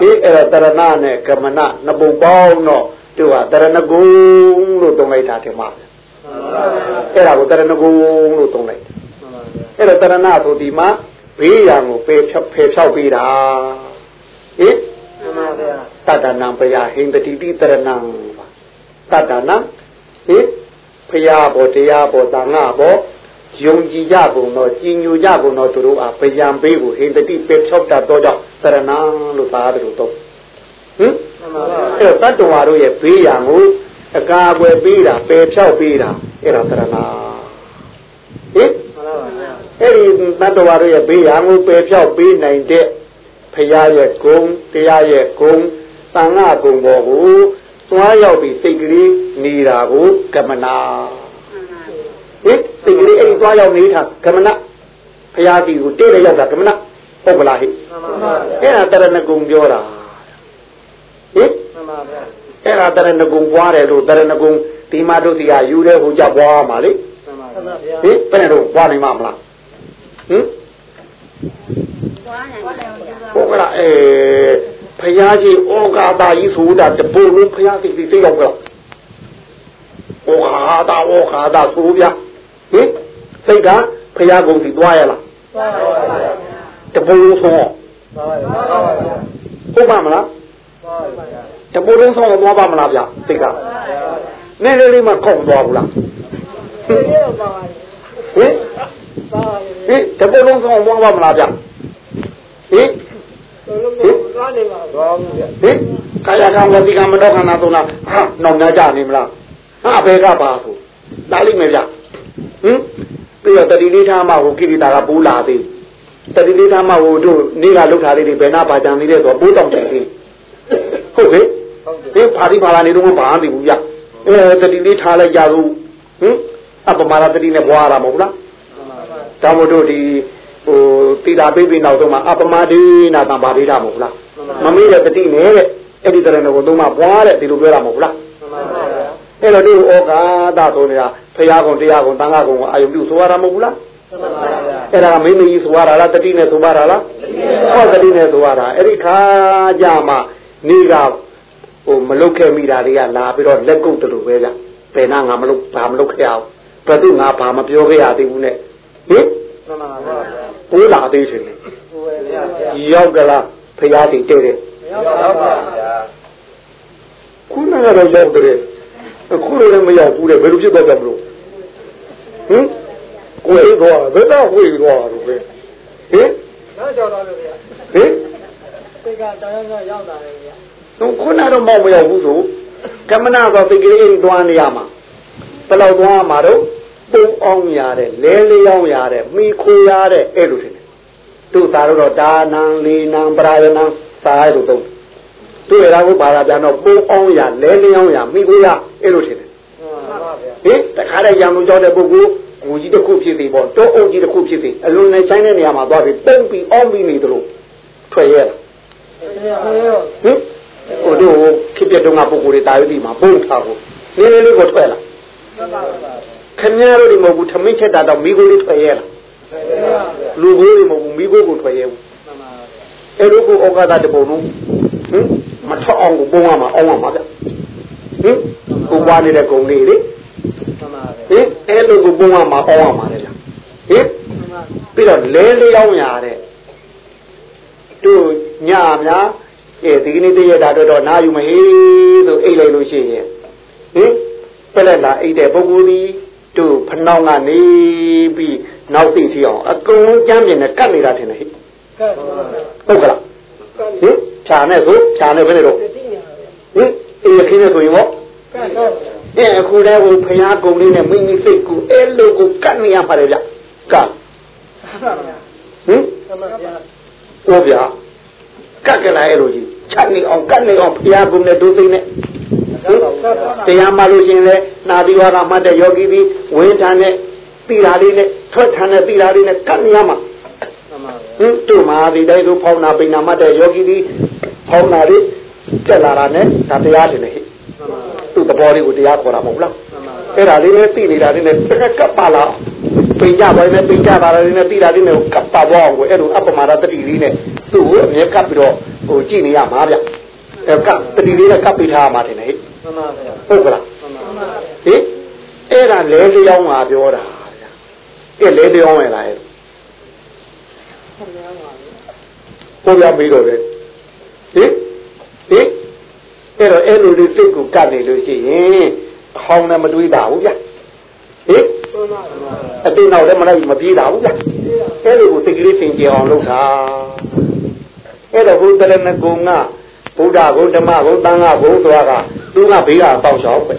B: ဒီအဲ့ဒါတရဏနဲ့ကမနနှစ်ပုံပေါင်းတော့သူကတရဏဂုံလို့သုံးလိုက်တာဒီမှာ အဲ့ဒါကိုတရဏဂုံလို့သုံးလိုက်အဲ့ဒါတရဏဆိုဒီမှာဘေးရန်ကိုပေဖြောက်ဖေဖြောက်ပေးတာဟင်
C: မှန်ပါဗျာ
B: တတ္တနံပယဟိန္တတိတိတရဏံတတ္တနံဟင်ဖရာဘောတရားဘောသာငါဘောယုံကြည်ကြကုန်တော့ကြည်ညိုကြကုန်တော့သူတို့အားဗျံပေးကိုဟိန္တတိပေဖြောက်တတ်တော့ကြောင့်တရဏံလို့သာတယ်လို့တော့ဟင်
C: မှန်ပါဗျာ
B: အဲ့တော့တတ္တဝါတို့ရဲ့ဘေးရန်ကို အကာအကွယ်ပေးတာပယ်ဖြောက်ပေးတာအဲ့ဒါသရဏဟင်
C: မှန်ပါဗျာ
B: အဲ့ဒီတတ္တဝါတို့ရဲ့ဘေးရန်ကိုပယ်ဖြောက်ပေးနိုင်တဲ့ဖရာရဲ့ဂုံတရားရဲ့ဂုံသံဃာဂုံပေါ်ကိုသွားရောက်ပြီးစိတ်ကလေးနေတာကိုကမနာဟဟင်စိတ်ကလေးအဲ့ဒီသွားရောက်နေတာကမနဖရာတီကိုတဲ့ရရောက်တာကမနဟုတ်ကလားဟိ
C: မှန်ပါဗျာ
B: အဲ့ဒါတရဏဂုံပြောတာဟင်
C: မှန်ပါဗျာ
B: အဲ့ဒါတရဏဂုံပွားတယ်လို့တရဏဂုံဒီမတို့စီကယူတဲ့ဟိုကြပွားမှာလေ
C: မှန်ပါဗျာ
B: ဟင်ဘယ်နဲ့တော့ပွားနိုင်မှာမလားဟင်ဟုတ်ကလားအဲဖရာကြီးဩကာတာကြီးဆိုတာတပူလုံးဖရာကြီးသိရောက်ကလားဩကာတာဩကာတာဆိုဗျာဟင်စိတ်ကဖရာကုံစီသွားရလား
C: ပါပါဗျာ
B: တပူလုံးဆုံး
C: ပါပါဗျာ
B: ဟုတ်ပါမလား
C: ပါပါဗျာ
B: တပူလုံးဆုံးသွားပါမလားဗျာစိတ်ကနည်းနည်းလေးမှခေါင်းသွားဘူးလား
C: ဒီလိုပါပါ
B: ဟင်
C: ပါပါ
B: ဟင်တပူလုံးဆုံးသွားပါမလားဗျာဟင်
C: လုံးလုံးသွားနေပါဘောဗျာ
B: ဟင်ကာယကံဝတိကံမနောခန္ဓာသုံးလားဟာနောင်များကြနေမလားဟာဘယ်ကပါဆိုလာလိမ့်မယ်ဗျဟင်ပြီးတော့တတိလေးထားမှဟိုကိရိတာကပူးလာသေးတတိလေးထားမှဟိုတို့နေကလှုပ်ထားလေးတွေဘယ်နာပါကြံသေးလဲဆိုတော့ပိုးတောင်တယ်သေးဟုတ်ကဲ့
C: ဟုတ်တယ်
B: ဒီဖာတိဖာလာနေတော့မဘာမှမသိဘူးဗျအဲတတိလေးထားလိုက်ကြလို့ဟင်အပမာရတတိနဲ့ဘွားရတာမဟုတ်လား
C: မှန်ပါဗျာ
B: ဒါမို့တို့ဒီဟိုတိတာပိပိနောက်ဆုံးမှာအပမဒိနာတံပါရိတာမဟုတ်လားမမေ့တဲ့တတိနဲ့တဲ့အဲ့ဒီတရဏကိုသုံးမှာပွားတဲ့ဒီလိုပြောတာမဟုတ်လား
C: မှန်ပါဗျာ
B: အဲ့တော့ဒီဩကာသဆိုနေတာဖရာကုံတရားကုံတန်ခါကုံကိုအာယုပြုဆိုရတာမဟုတ်ဘူးလား
C: မှန်ပါဗျာ
B: အဲ့ဒါကမင်းမကြီးဆိုရတာလားတတိနဲ့ဆိုရတာလားဟောတတိနဲ့ဆိုရတာအဲ့ဒီခါကြမှာနေက ဟိုမလုတ်ခဲ့မိတာတွေကလာပြီးတော့လက်ကုပ်တလူပဲဗျဘယ်နာငါမလုတ်ဘာမလုတ်ခဲ့အောင်ဘယ်သူငါဘာမပြောခဲ့ရသေးဘူးနဲ့ဟင်
C: မှန်ပါဗျာ
B: ဘိုးလာသေးရှင်လေ
C: ကိုယ်ဗျာဗျာ
B: ရောက်ကလားဖရာတီတဲ့တဲ့
C: ရောက်ပါဗျာ
B: ခုနကတော့ရောက်တယ်အခုလည်းမရောက်ဘူးတဲ့ဘယ်လိုဖြစ်သွားကြမလို့ဟင်ကိုယ်အိတ်သွားဘယ်တော့ဝေးသွားတော့ပဲဟင်
C: နောက်ကြောက်တော့လို့ဗျာ
B: ဟင်
C: စိတ်ကတရားကရောက်တာလေဗျာ
B: တော့ခုနတော့မောက်မရောက်ဘူးဆိုကမနာတော့တိတ်ကလေးအိမ်သွားနေရမှာဘယ်လောက်သွားမှာတော့ပုံအောင်ရတဲ့လဲလေးအောင်ရတဲ့မိခိုရတဲ့အဲ့လိုထင်တယ်သူ့သားတော့ဒါနံလီနံပရာယနံစာရလို့သုံးသူ့ရတာကိုဘာသာပြန်တော့ပုံအောင်ရလဲလေးအောင်ရမိခိုရအဲ့လိုထင်တယ်
C: မှန်ပါဗျာ
B: ဟင်တခါတည်းရံလို့ကြောက်တဲ့ပုဂ္ဂိုလ်ကိုကြီးတစ်ခုဖြစ်သေးပေါ့တောအုပ်ကြီးတစ်ခုဖြစ်သေးအလွန်နဲ့ချိုင်းတဲ့နေရာမှာသွားပြီးတုံးပြီးအောင်းပြီးနေသလိုထွက်ရဲလာ
C: ဟေးရော
B: ဟင် ဟိုတို့ဖြစ်ပြတုန်းကပုဂ္ဂိုလ်တွေတာယုတိမှာပုံထားဖို့နည်းနည်းလေးကိုထွက်လာ
C: မှန်ပါဗျာ
B: ခင်ဗျားတို့ဒီမဟုတ်ဘူးထမင်းချက်တာတော့မိကိုလေးထွက်ရဲလာ
C: ဟေးရောဗျာ
B: လူကိုတွေမဟုတ်ဘူးမိကိုကိုထွက်ရဲဘူး
C: မှန်ပါဗျာ
B: အဲ့လိုကိုဩကာသတပုံလုံးဟင်မထွက်အောင်ကိုပုံရမှာအောင်းရမှာဗျဟင်ကိုပွားနေတဲ့ဂုံလေးလေ
C: မှန်ပါဗျာ
B: ဟင်အဲ့လိုကိုပုံရမှာအောင်းရမှာလေဗျဟင်
C: မှန်ပါ
B: ပြီးတော့လဲလျောင်းရတဲ့တို့ညများ အဲဒီကနေ့တည့်ရတာတော့တော့နာယူမဟေးဆိုအိတ်လိုက်လို့ရှိရင်ဟင်ပြက်လက်လာအိတ်တဲ့ပုဂ္ဂိုလ်ဒီတို့ဖနှောင်းကနေပြီးနောက်သိထီအောင်အကုန်လုံးကြမ်းမြင်နဲ့ကတ်နေတာထင်တယ်ဟိ
C: ကဲပါဗျာ
B: ဟုတ်ကလားဟင်ဖြာနဲ့ဆိုဖြာနဲ့ဘယ်နဲ့တော့
C: တိနေပါဗျာ
B: ဟင်အေးခင်းနေဆိုရင်ဟော
C: ကဲတော့ဗျာ
B: အဲအခုတည်းကဖျားကုန်လေးနဲ့မိမိစိတ်ကိုအဲ့လိုကိုကတ်နေရပါတယ်ဗျကတ်
C: မှန်ပါဗျာ
B: ဟင်
C: မှန်ပါဗျာ
B: ဟောဗျာ ကတ်ကြလာရဲ့လို့ကြီးချက်နေအောင်ကတ်နေအောင်ဖျားကုန်တဲ့ဒုသိနဲ့တရားမှလို့ရှင်လဲနာသီဝါဒမှတ်တဲ့ယောဂီပြီးဝင်းထန်တဲ့တိရာလေးနဲ့ထွက်ထန်တဲ့တိရာလေးနဲ့ကတ်နေရမှာ
C: မှန်ပါဗျာ
B: ဟင်တို့မှာဒီတိုင်းဆိုဖောင်းနာပိနာမှတ်တဲ့ယောဂီပြီးဖောင်းနာလေးတက်လာတာနဲ့ဒါတရားတယ်လေဟိ
C: မှန်ပါ
B: သူ့သဘောလေးကိုတရားခေါ်တာမဟုတ်လား
C: မှန်ပါ
B: အဲ့ဒါလေးနဲ့သိနေတာလေးနဲ့တကက်ကပ်ပါလာ ပိန်ကြပါနဲ့ပိန်ကြပါလာလေးနဲ့သိတာလေးနဲ့ကပ်ပါသွားအောင်ကိုအဲ့လိုအပ္ပမာဒတတိလေးနဲ့သူ့ကိုအမြဲကပ်ပြီးတော့ဟိုကြည့်နေရမှာဗျအဲ့ကပ်တတိလေးနဲ့ကပ်ပြီးထားရမှာတယ်ဟဲ့
C: မှန်ပါဗျာ
B: ဟုတ်ကလား
C: မှန်ပါ
B: ဟင်အဲ့ဒါလဲလျောင်းမှာပြောတာဗျအဲ့လဲလျောင်းရလားအဲ့ဘုရားမေးတော့တယ်ဟင်ဟင်အဲ့တော့အဲ့လိုလေးစိတ်ကိုကပ်နေလို့ရှိရင်ခေါင်းနဲ့မတွေးတာဘူးဗျ ဟင်
C: မှန်ပါဗျာ
B: အတင်းနောက်လည်းမလိုက်မပြေးတာဘူးဗျအဲ့လိုကိုစိတ်ကလေးသင်ကြအောင်လုပ်တာအဲ့တော့ဘုဒ္ဓရဏဂုံကဗုဒ္ဓဂုံဓမ္မဂုံသံဃာဂုံသွားကသူကဘေးကပေါက်ချောက်ပဲ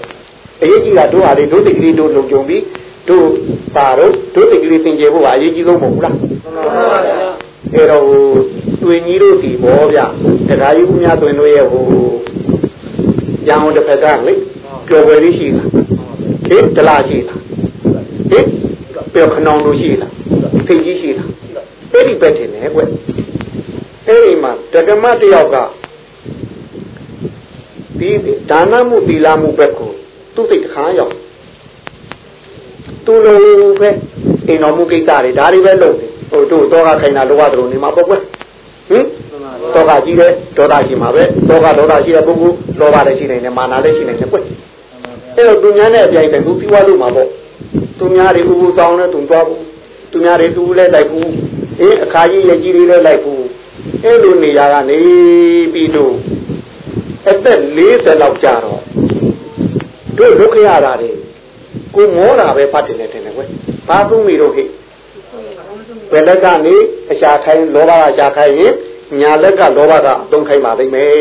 B: အရေးကြီးတာတို့ဟာလေတို့စိတ်ကလေးတို့လုံကြုံပြီးတို့ပါတော့တို့စိတ်ကလေးသင်ကြဖို့ကအရေးကြီးဆုံးမဟုတ်ဘူးလား
C: မှန်ပါဗျာ
B: အဲ့တော့တွင်ကြီးတို့ဒီဘောဗျတရားယူများတွင်တို့ရဲ့ဟိုရံအောင်တစ်ဖက်ကလေပျော်ွယ်လေးရှိတာဟင်တလားရှိတာဟင် ပြောခနောင်လို့ရှိလားဖိတ်ကြီးရှိလားအဲ့ဒီပဲထင်တယ်ကွအဲ့ဒီမှာတက္ကမတယောက်ကဒီဒါနမှုသီလမှုဘက်ကိုသူ့စိတ်တခါရောက်သူလိုပဲအိမ်တော်မှုကိစ္စတွေဒါတွေပဲလုပ်တယ်ဟိုတို့တော့ကခိုင်တာလောဘတို့နေမှာပေါ့ကွဟင်တော့ကကြီးတယ်ဒေါသရှိမှာပဲတော့ကဒေါသရှိတဲ့ပုဂ္ဂိုလ်လောဘလည်းရှိနေတယ်မာနလည်းရှိနေတယ်ကွအဲ့တော့သူများနဲ့အပြိုင်တိုင်သူပြီးွားလို့မှာပေါ့ သူများတွေဥပုဆောင်နဲ့သူသွားဘူးသူများတွေသူလည်းလိုက်ဘူးအေးအခါကြီးရကြီးတွေလည်းလိုက်ဘူးအဲ့လိုနေရာကနေပြီးတော့အသက်40လောက်ကြာတော့တို့ဒုက္ခရတာတွေကိုမောတာပဲဖတ်တယ်တယ်ကွဘာသုံးမိတော့ဟိဘယ်လက်ကနေအရှာခိုင်းလောဘကအရှာခိုင်းရင်ညာလက်ကလောဘကအသုံးခိုင်းပါလိမ့်မယ်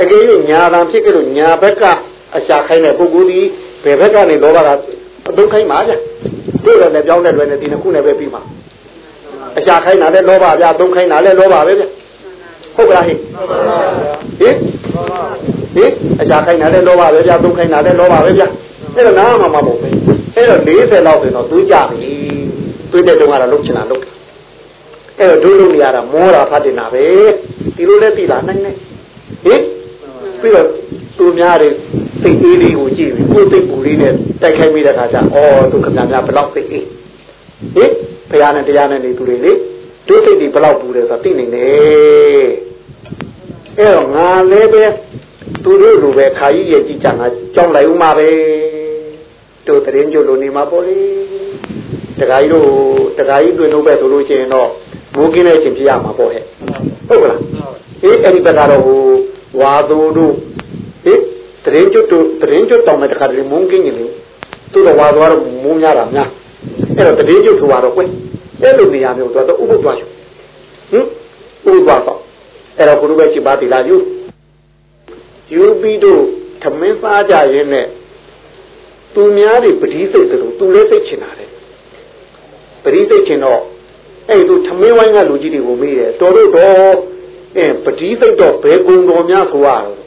B: အကယ်၍ညာတံဖြစ်ကြလို့ညာဘက်ကအရှာခိုင်းတဲ့ပုဂ္ဂိုလ်ဒီဘယ်ဘက်ကနေလောဘက အသုံးခိုင်းပါဗျတို့လည်းပြောင်းတဲ့လွယ်နဲ့ဒီနှစ်ခုနဲ့ပဲပြီးမှာအရှာခိုင်းတာလည်းလောဘဗျာသုံးခိုင်းတာလည်းလောဘပဲဗျဟုတ်ကလားဟိဟင်ဟင်အရှာခိုင်းတာလည်းလောဘပဲဗျာသုံးခိုင်းတာလည်းလောဘပဲဗျာအဲ့တော့နားမှာမဟုတ်ဘူးအဲ့တော့40လောက်ဆိုတော့သူကြပြီတွေးတဲ့တုန်းကတော့လုံးချင်တာလုံးအဲ့တော့ဒုလုံးရတာမောတာဖတ်တင်တာပဲဒီလိုလဲသိလာနိုင်နေဟင်ပြီးတော့သူများတွေ စိတ်အေးလေးကိုကြည့်ပြီးကိုယ်စိတ်ပူလေးနဲ့တိုက်ခိုက်မိတဲ့ခါကျအော်သူခင်ဗျာများဘယ်လောက်စိတ်အေးဟင်ဘုရားနဲ့တရားနဲ့နေသူတွေလေတို့စိတ်တွေဘယ်လောက်ပူတယ်ဆိုတော့သိနေတယ်အဲ့တော့ငါလည်းပဲသူတို့လိုပဲခါကြီးရဲ့ကြည်ကြငါကြောင်းလိုက်ဦးမှာပဲတို့တရင်ကျလို့နေမှာပေါ့လေတခါကြီးတို့တခါကြီးတွင်လို့ပဲဆိုလို့ရှိရင်တော့မိုးကင်းတဲ့အချိန်ဖြစ်ရမှာပေါ့ဟဲ့ဟုတ်ကလားအေးအဲ့ဒီဘက်ကတော့ဟိုဝါသူတို့ဟေး တရင်ကျွတ်တို့တရင်ကျွတ်တောင်မဲ့တခါတည်းမုန်းကင်းနေလေသူတို့ဝါသွားတော့မုန်းရတာများအဲ့တော့တရင်ကျွတ်ထူပါတော့ကွအဲ့လိုနေရာမျိုးတော့ဥပုပ်သွားယူဟင်ဥပုပ်သွားတော့အဲ့တော့ဘုရုပဲရှိပါတိလားယူယူပြီးတော့သမင်းစားကြရင်းနဲ့သူများတွေပတိစိတ်တို့သူလည်းသိချင်တာတဲ့ပတိစိတ်ချင်တော့အဲ့သူသမင်းဝိုင်းကလူကြီးတွေကိုမေးတယ်တော်တို့တော့အဲပတိစိတ်တော့ဘယ်ကုံတော်များဆိုရတော့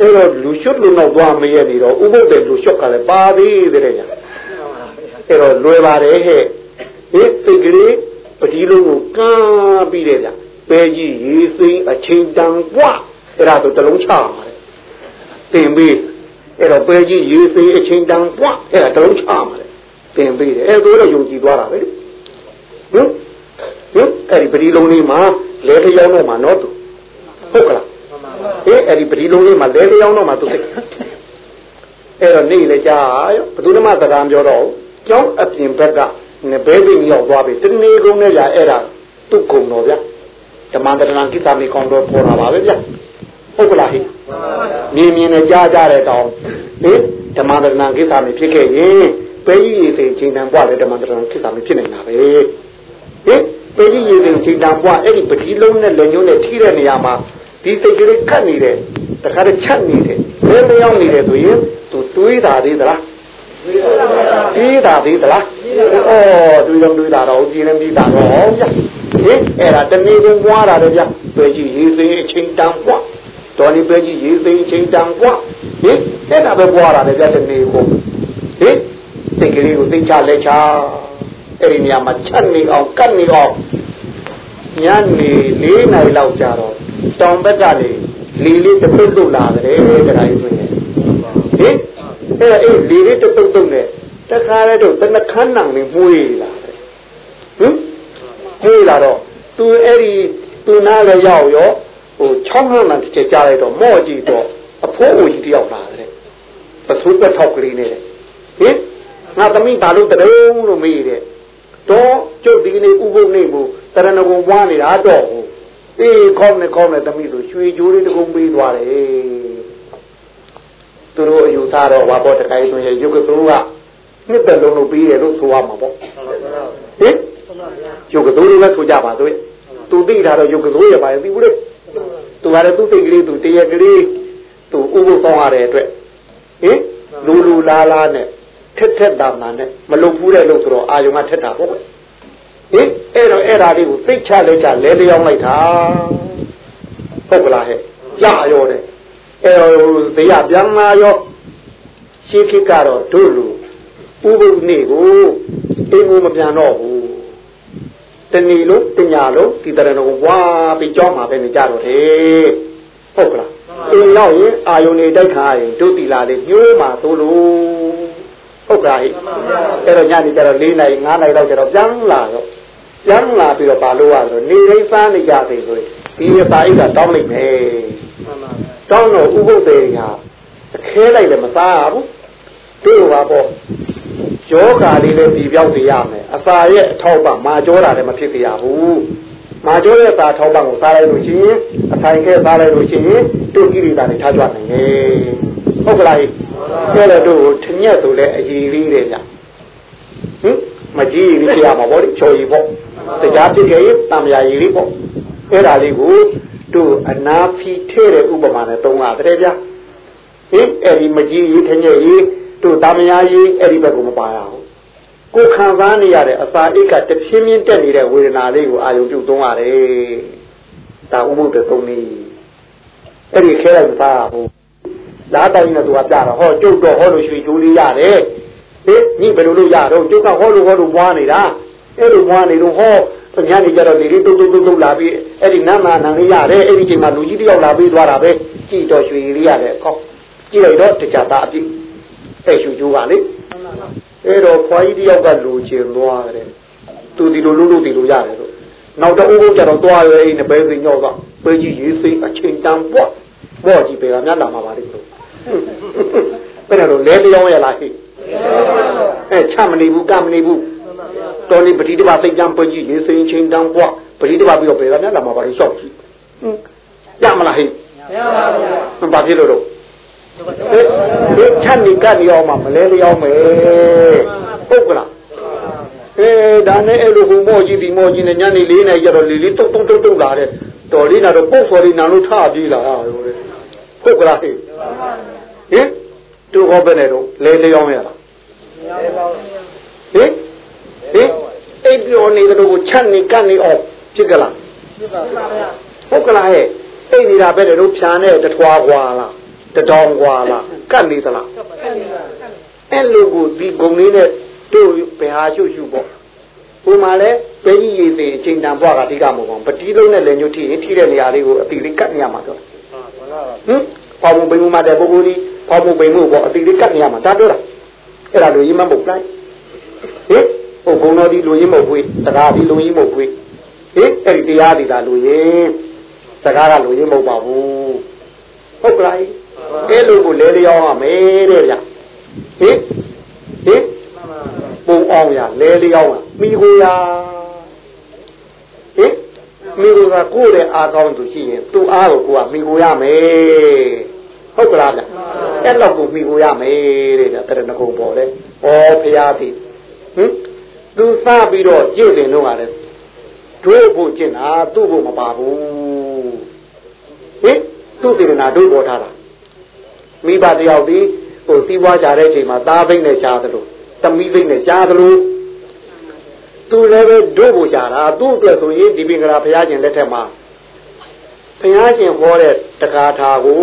B: အဲ့တော့လူရှုပ်လူနောက်သွားမရနေတော့ဥပုပ်တဲ့လူရှုပ်ကလည်းပါသေးတဲ့ညာအဲ့တော့လွယ်ပါတယ်ဟဲ့ဟိစိတ်ကလေးပတိလုံးကိုကမ်းပြီးတယ်ဗျပဲကြီးရေးသိမ်းအချိန်တန်กว่าအဲ့ဒါဆိုတလုံးချပါတယ်တင်ပြီးအဲ့တော့ပဲကြီးရေးသိမ်းအချိန်တန်กว่าအဲ့ဒါတလုံးချပါတယ်တင်ပြီးတယ်အဲ့ဒါတော့ယုံကြည်သွားတာပဲဟင်ဟင်အဲ့ဒီပတိလုံးလေးမှာလဲလျောင်းတော့မှာနော်သူဟုတ်ကလား အေးအဲ့ဒီပတိလုံးလေးမှာလဲလျောင်းတော့မှာသူသိအဲ့တော့နေလေကြာရောဘယ်သူမှသံဃာပြောတော့ကျောင်းအပြင်ဘက်ကနဘဲပိရောက်သွားပြီတနေ့ကုန်နဲ့ကြာအဲ့ဒါသူ့ကုံတော်ဗျဓမ္မတရဏကိစ္စမေကောင်းတော့ပေါ်တာပါပဲဗျဟုတ်ကလားဟိမြင်မြင်နဲ့ကြားကြတဲ့တောင်ဟင်ဓမ္မတရဏကိစ္စမေဖြစ်ခဲ့ရင်ပဲကြီးရည်သိချိန်တန်ပွားလေဓမ္မတရဏကိစ္စမေဖြစ်နေတာပဲဟင်ပဲကြီးရည်သိချိန်တန်ပွားအဲ့ဒီပတိလုံးနဲ့လက်ညှိုးနဲ့ထိတဲ့နေရာမှာ ဒီစိတ်ကလေးကတ်နေတယ်တခါတည်းချက်နေတယ်ဘယ်မရောက်နေတယ်ဆိုရင်သူတွေးတာသေးသလားတွေးတာသေးသလားဩတွေးတော့တွေးတာတော့ကြည်နေပြီးတာတော့ဗျဟင်အဲ့ဒါတနေ့ကပွားတာလေဗျပဲကြည့်ရေးသိအချိန်တန်ပွားတော်ဒီပဲကြည့်ရေးသိအချိန်တန်ပွားဟင်အဲ့ဒါပဲပွားတာလေဗျတနေ့ကိုဟင်စိတ်ကလေးကိုသိချလက်ချအဲ့ဒီနေရာမှာချက်နေအောင်ကတ်နေအောင်ညနေ၄နာရီလောက်ကြာတော့ တောင်ဘက်ကနေလီလေးတစ်ပုတ်တုတ်လာတယ်တရားကြီးဆိုရင်ဟင်အဲ့အဲ့လီလေးတစ်ပုတ်တုတ်နဲ့တခါလဲတော့တနခန်းနံလေးမှုေးလာတယ်ဟင်မှုေးလာတော့သူအဲ့ဒီသူနားလည်းရောက်ရောဟိုချောင်းဟန်းမှတစ်ချက်ကြားလိုက်တော့မော့ကြည့်တော့အဖိုးအိုကြီးတယောက်လာတယ်ပစိုးပတ်ထောက်ကလေးနဲ့ဟင်ငါသမီးဘာလို့တရုံးလို့မေးတယ်တော့ကျုပ်ဒီနေ့ဥပုပ်နေဘူးတရဏဂုံပွားနေတာတော့ဟို အေးကောင်းနေကောင်းနေသမီးဆိုရွှေကြိုးလေးတကုံပေးသွားတယ်သူတို့အယူသားတော့ဝါပေါ်တခိုင်းဆိုရင်ရုပ်ကသူကနှစ်သက်လုံးလို့ပြီးတယ်လို့ဆိုရမှာပေါ့ဟင်ရုပ်ကသူတွေပဲဆိုကြပါဆိုသူသိတာတော့ရုပ်ကသူရပါရဲ့သိဘူးလေသူကလည်းသူ့စိတ်ကလေးသူတရက်ကလေးသူဥပုပ်ဆောင်ရတဲ့အတွက်ဟင်လူလူလားလားနဲ့ထက်ထက်တာမှန်နဲ့မလုပ်ဘူးတဲ့လို့ဆိုတော့အာယုံကထက်တာပေါ့ ဟင်အဲ့တော့အဲ့ဓာလေးကိုသိချလဲချလဲလျောင်းလိုက်တာဟုတ်ကလားဟဲ့ကြာရောတဲ့အဲ့တော့တရားပြန်လာရောရှင်းခိကတော့တို့လူဥပုပ်နေ့ကိုအိမ်ကိုမပြန်တော့ဘူးတဏီလို့တညာလို့ဒီတရဏဂုံဝါပြီးကြောင်းမှာပဲနေကြတော့တယ်ဟုတ်ကလားအိမ်ရောက်ရင်အာယုန်နေတိုက်ခါရင်တို့တီလာလေးညှိုးမှာသို့လို့ဟုတ်ကလားဟဲ့အဲ့တော့ညနေကျတော့၄နိုင်၅နိုင်လောက်ကျတော့ပြန်လာတော့ ပြန်လာပြီးတော့ဘာလို့ရဆိုနေရင်းစားနေကြသေးဆိုရင်ဒီပါအိတ်ကတောင်းလိုက်မယ်တောင်းတော့ဥပုပ်သေးဟာအခဲလိုက်လည်းမစားဘူးတို့ပါပေါ့ယောဂါလေးလည်းဒီပြောက်စီရမယ်အစာရဲ့အထောက်ပံ့မာကြောတာလည်းမဖြစ်စေရဘူးမာကြောရဲ့စာထောက်ပံ့ကိုစားလိုက်လို့ရှိရင်အထိုင်ခဲစားလိုက်လို့ရှိရင်တို့ကိရိတာတွေထားကြနိုင်တယ်ဟုတ်ကလားအဲ့တော့တို့ထညက်ဆိုလဲအကြီးလေးတဲ့ဗျဟင်မကြီးလေးပြရမှာပေါ့လေချော်ကြီးပေါ့ တရားဖြစ်ခဲ့ရင်တံမြာကြီးလေးပေါ့အဲ့ဒါလေးကိုတို့အနာဖီထဲတဲ့ဥပမာနဲ့သုံးရတယ်ဗျဟင်အဲ့ဒီမကြီးကြီးထညက်ကြီးတို့တာမယာကြီးအဲ့ဒီဘက်ကိုမပါရဘူးကိုခံစားနေရတဲ့အစာအိတ်ကတဖြည်းဖြည်းတက်နေတဲ့ဝေဒနာလေးကိုအာရုံပြုသုံးရတယ်ဒါဥပုဒ်သုံးနည်းအဲ့ဒီခဲလိုက်မသားဘူးလားတိုင်းနဲ့သူကပြတော့ဟောကျုပ်တော့ဟောလို့ရွှေကြိုးလေးရတယ်ဟေးညဘယ်လိုလုပ်ရတော့ကျုပ်ကဟောလို့ဟောလို့ပွားနေတာ အဲ့လိုပွားနေတော့ဟောညနေကြတော့ဒီလေးတုတ်တုတ်တုတ်လာပြီးအဲ့ဒီနမ်းနာနံလေးရတယ်အဲ့ဒီချိန်မှာလူကြီးတယောက်လာပြီးသွားတာပဲကြည်တော်ရွှေလေးရတယ်ကောကြည့်လိုက်တော့တခြားသားအပြည့်အဲ့ရှူကျိုးကလေအဲ့တော့ခွာကြီးတယောက်ကလူချင်သွားတယ်သူဒီလိုလုပ်လို့ဒီလိုရတယ်ဆိုနောက်တော့ဥပုပ်ကြတော့သွားရဲအိမ်နဲ့ပဲသိညော့ကပဲကြီးရေးစိအချိန်တန်ပွားဘော့ကြီးပဲကများလာမှာပါလိမ့်လို့ဘယ်တော့လဲလျောင်းရလားဟိအဲချမနေဘူးကမနေဘူး တော်နေပတိတပါသိကြံပဲကြီးရေးစိချိန်တန်ပွားပတိတပါပြီးတော့ဘယ်ကများလာမှာပါလိမ့်ရှောက်ကြည့်ရမလားဟိမရပါဘူးဘာဖြစ်လို့တော့ဒီချက်နေကတ်နေအောင်မှမလဲလျောင်းမယ်ဟုတ်ကလားအေးဒါနဲ့အဲ့လိုဟိုမော့ကြီးဒီမော့ကြီးနဲ့ညနေလေးနဲ့ကြတော့လီလီတုတ်တုတ်တုတ်တုတ်လာတဲ့တော်လေးနာတော့ပုတ်စော်လေးနာလို့ထပြေးလာတာလို့လေဟုတ်ကလားဟင်ဟင်သူဟောပဲနဲ့တော့လဲလျောင်းရလားဟင် ဟင်အိပ်ပြောနေတော့ကိုချက်နေကတ်နေအောင်ဖြစ်ကလားဟုတ်ကလားဟဲ့အိပ်နေတာပဲတော့ဖြာနဲ့တထွားကွာလားတတောင်ကွာလားကတ်နေသလားအဲ့လိုကိုဒီဂုံလေးနဲ့တို့ဘယ်ဟာရှုရှုပေါ့ဟိုမှာလဲပဲကြီးရည်သေးအချိန်တန်ဘွားကအဓိကမဟုတ်ဘူးပတိလုံးနဲ့လည်းညှို့ထိရင်ထိတဲ့နေရာလေးကိုအတိလေးကတ်နေရမှာဆိုဟင်ပေါမုံပိန်မှုမှာတဲ့ပုဂ္ဂိုလ်ဒီပေါမုံပိန်မှုပေါ့အတိလေးကတ်နေရမှာဒါပြောတာအဲ့ဒါလူကြီးမမဟုတ်လိုက်ဟင် ဟိုဘုံတော်ဒီလူကြီးမဟုတ်ဘူးတကားဒီလူကြီးမဟုတ်ဘူးဟင်အဲ့ဒီတရားဒီသာလူရင်စကားကလူကြီးမဟုတ်ပါဘူးဟုတ်ကလားအဲ့လိုကိုလဲလျောင်းရမယ်တဲ့ဗျဟင်ဟင်ပုံအောင်ရလဲလျောင်းရမိကိုရဟင်မိကိုကကိုယ့်ရဲ့အားကောင်းသူရှိရင်သူ့အားကိုကိုကမိကိုရမယ်ဟုတ်ကလားဗျအဲ့လောက်ကိုမိကိုရမယ်တဲ့ဗျတရဏဂုံပေါ်တယ်ဩဖရာပြီဟင် သူစပြီးတော့ကြည့်တယ်တော့ကလည်းတို့ဖို့ကျင့်တာသူ့ဖို့မပါဘူးဟင်သူ့စေတနာတို့ပေါ်ထားတာမိဘတယောက်ဒီဟိုစီးပွားကြတဲ့အချိန်မှာသားသိမ့်နဲ့ကြားသလိုသမီးသိမ့်နဲ့ကြားသလိုသူလည်းပဲတို့ကိုရှာတာသူ့အတွက်ဆိုရင်ဒီပင်ကရာဘုရားရှင်လက်ထက်မှာဘုရားရှင်ဟောတဲ့တက္ကထာကို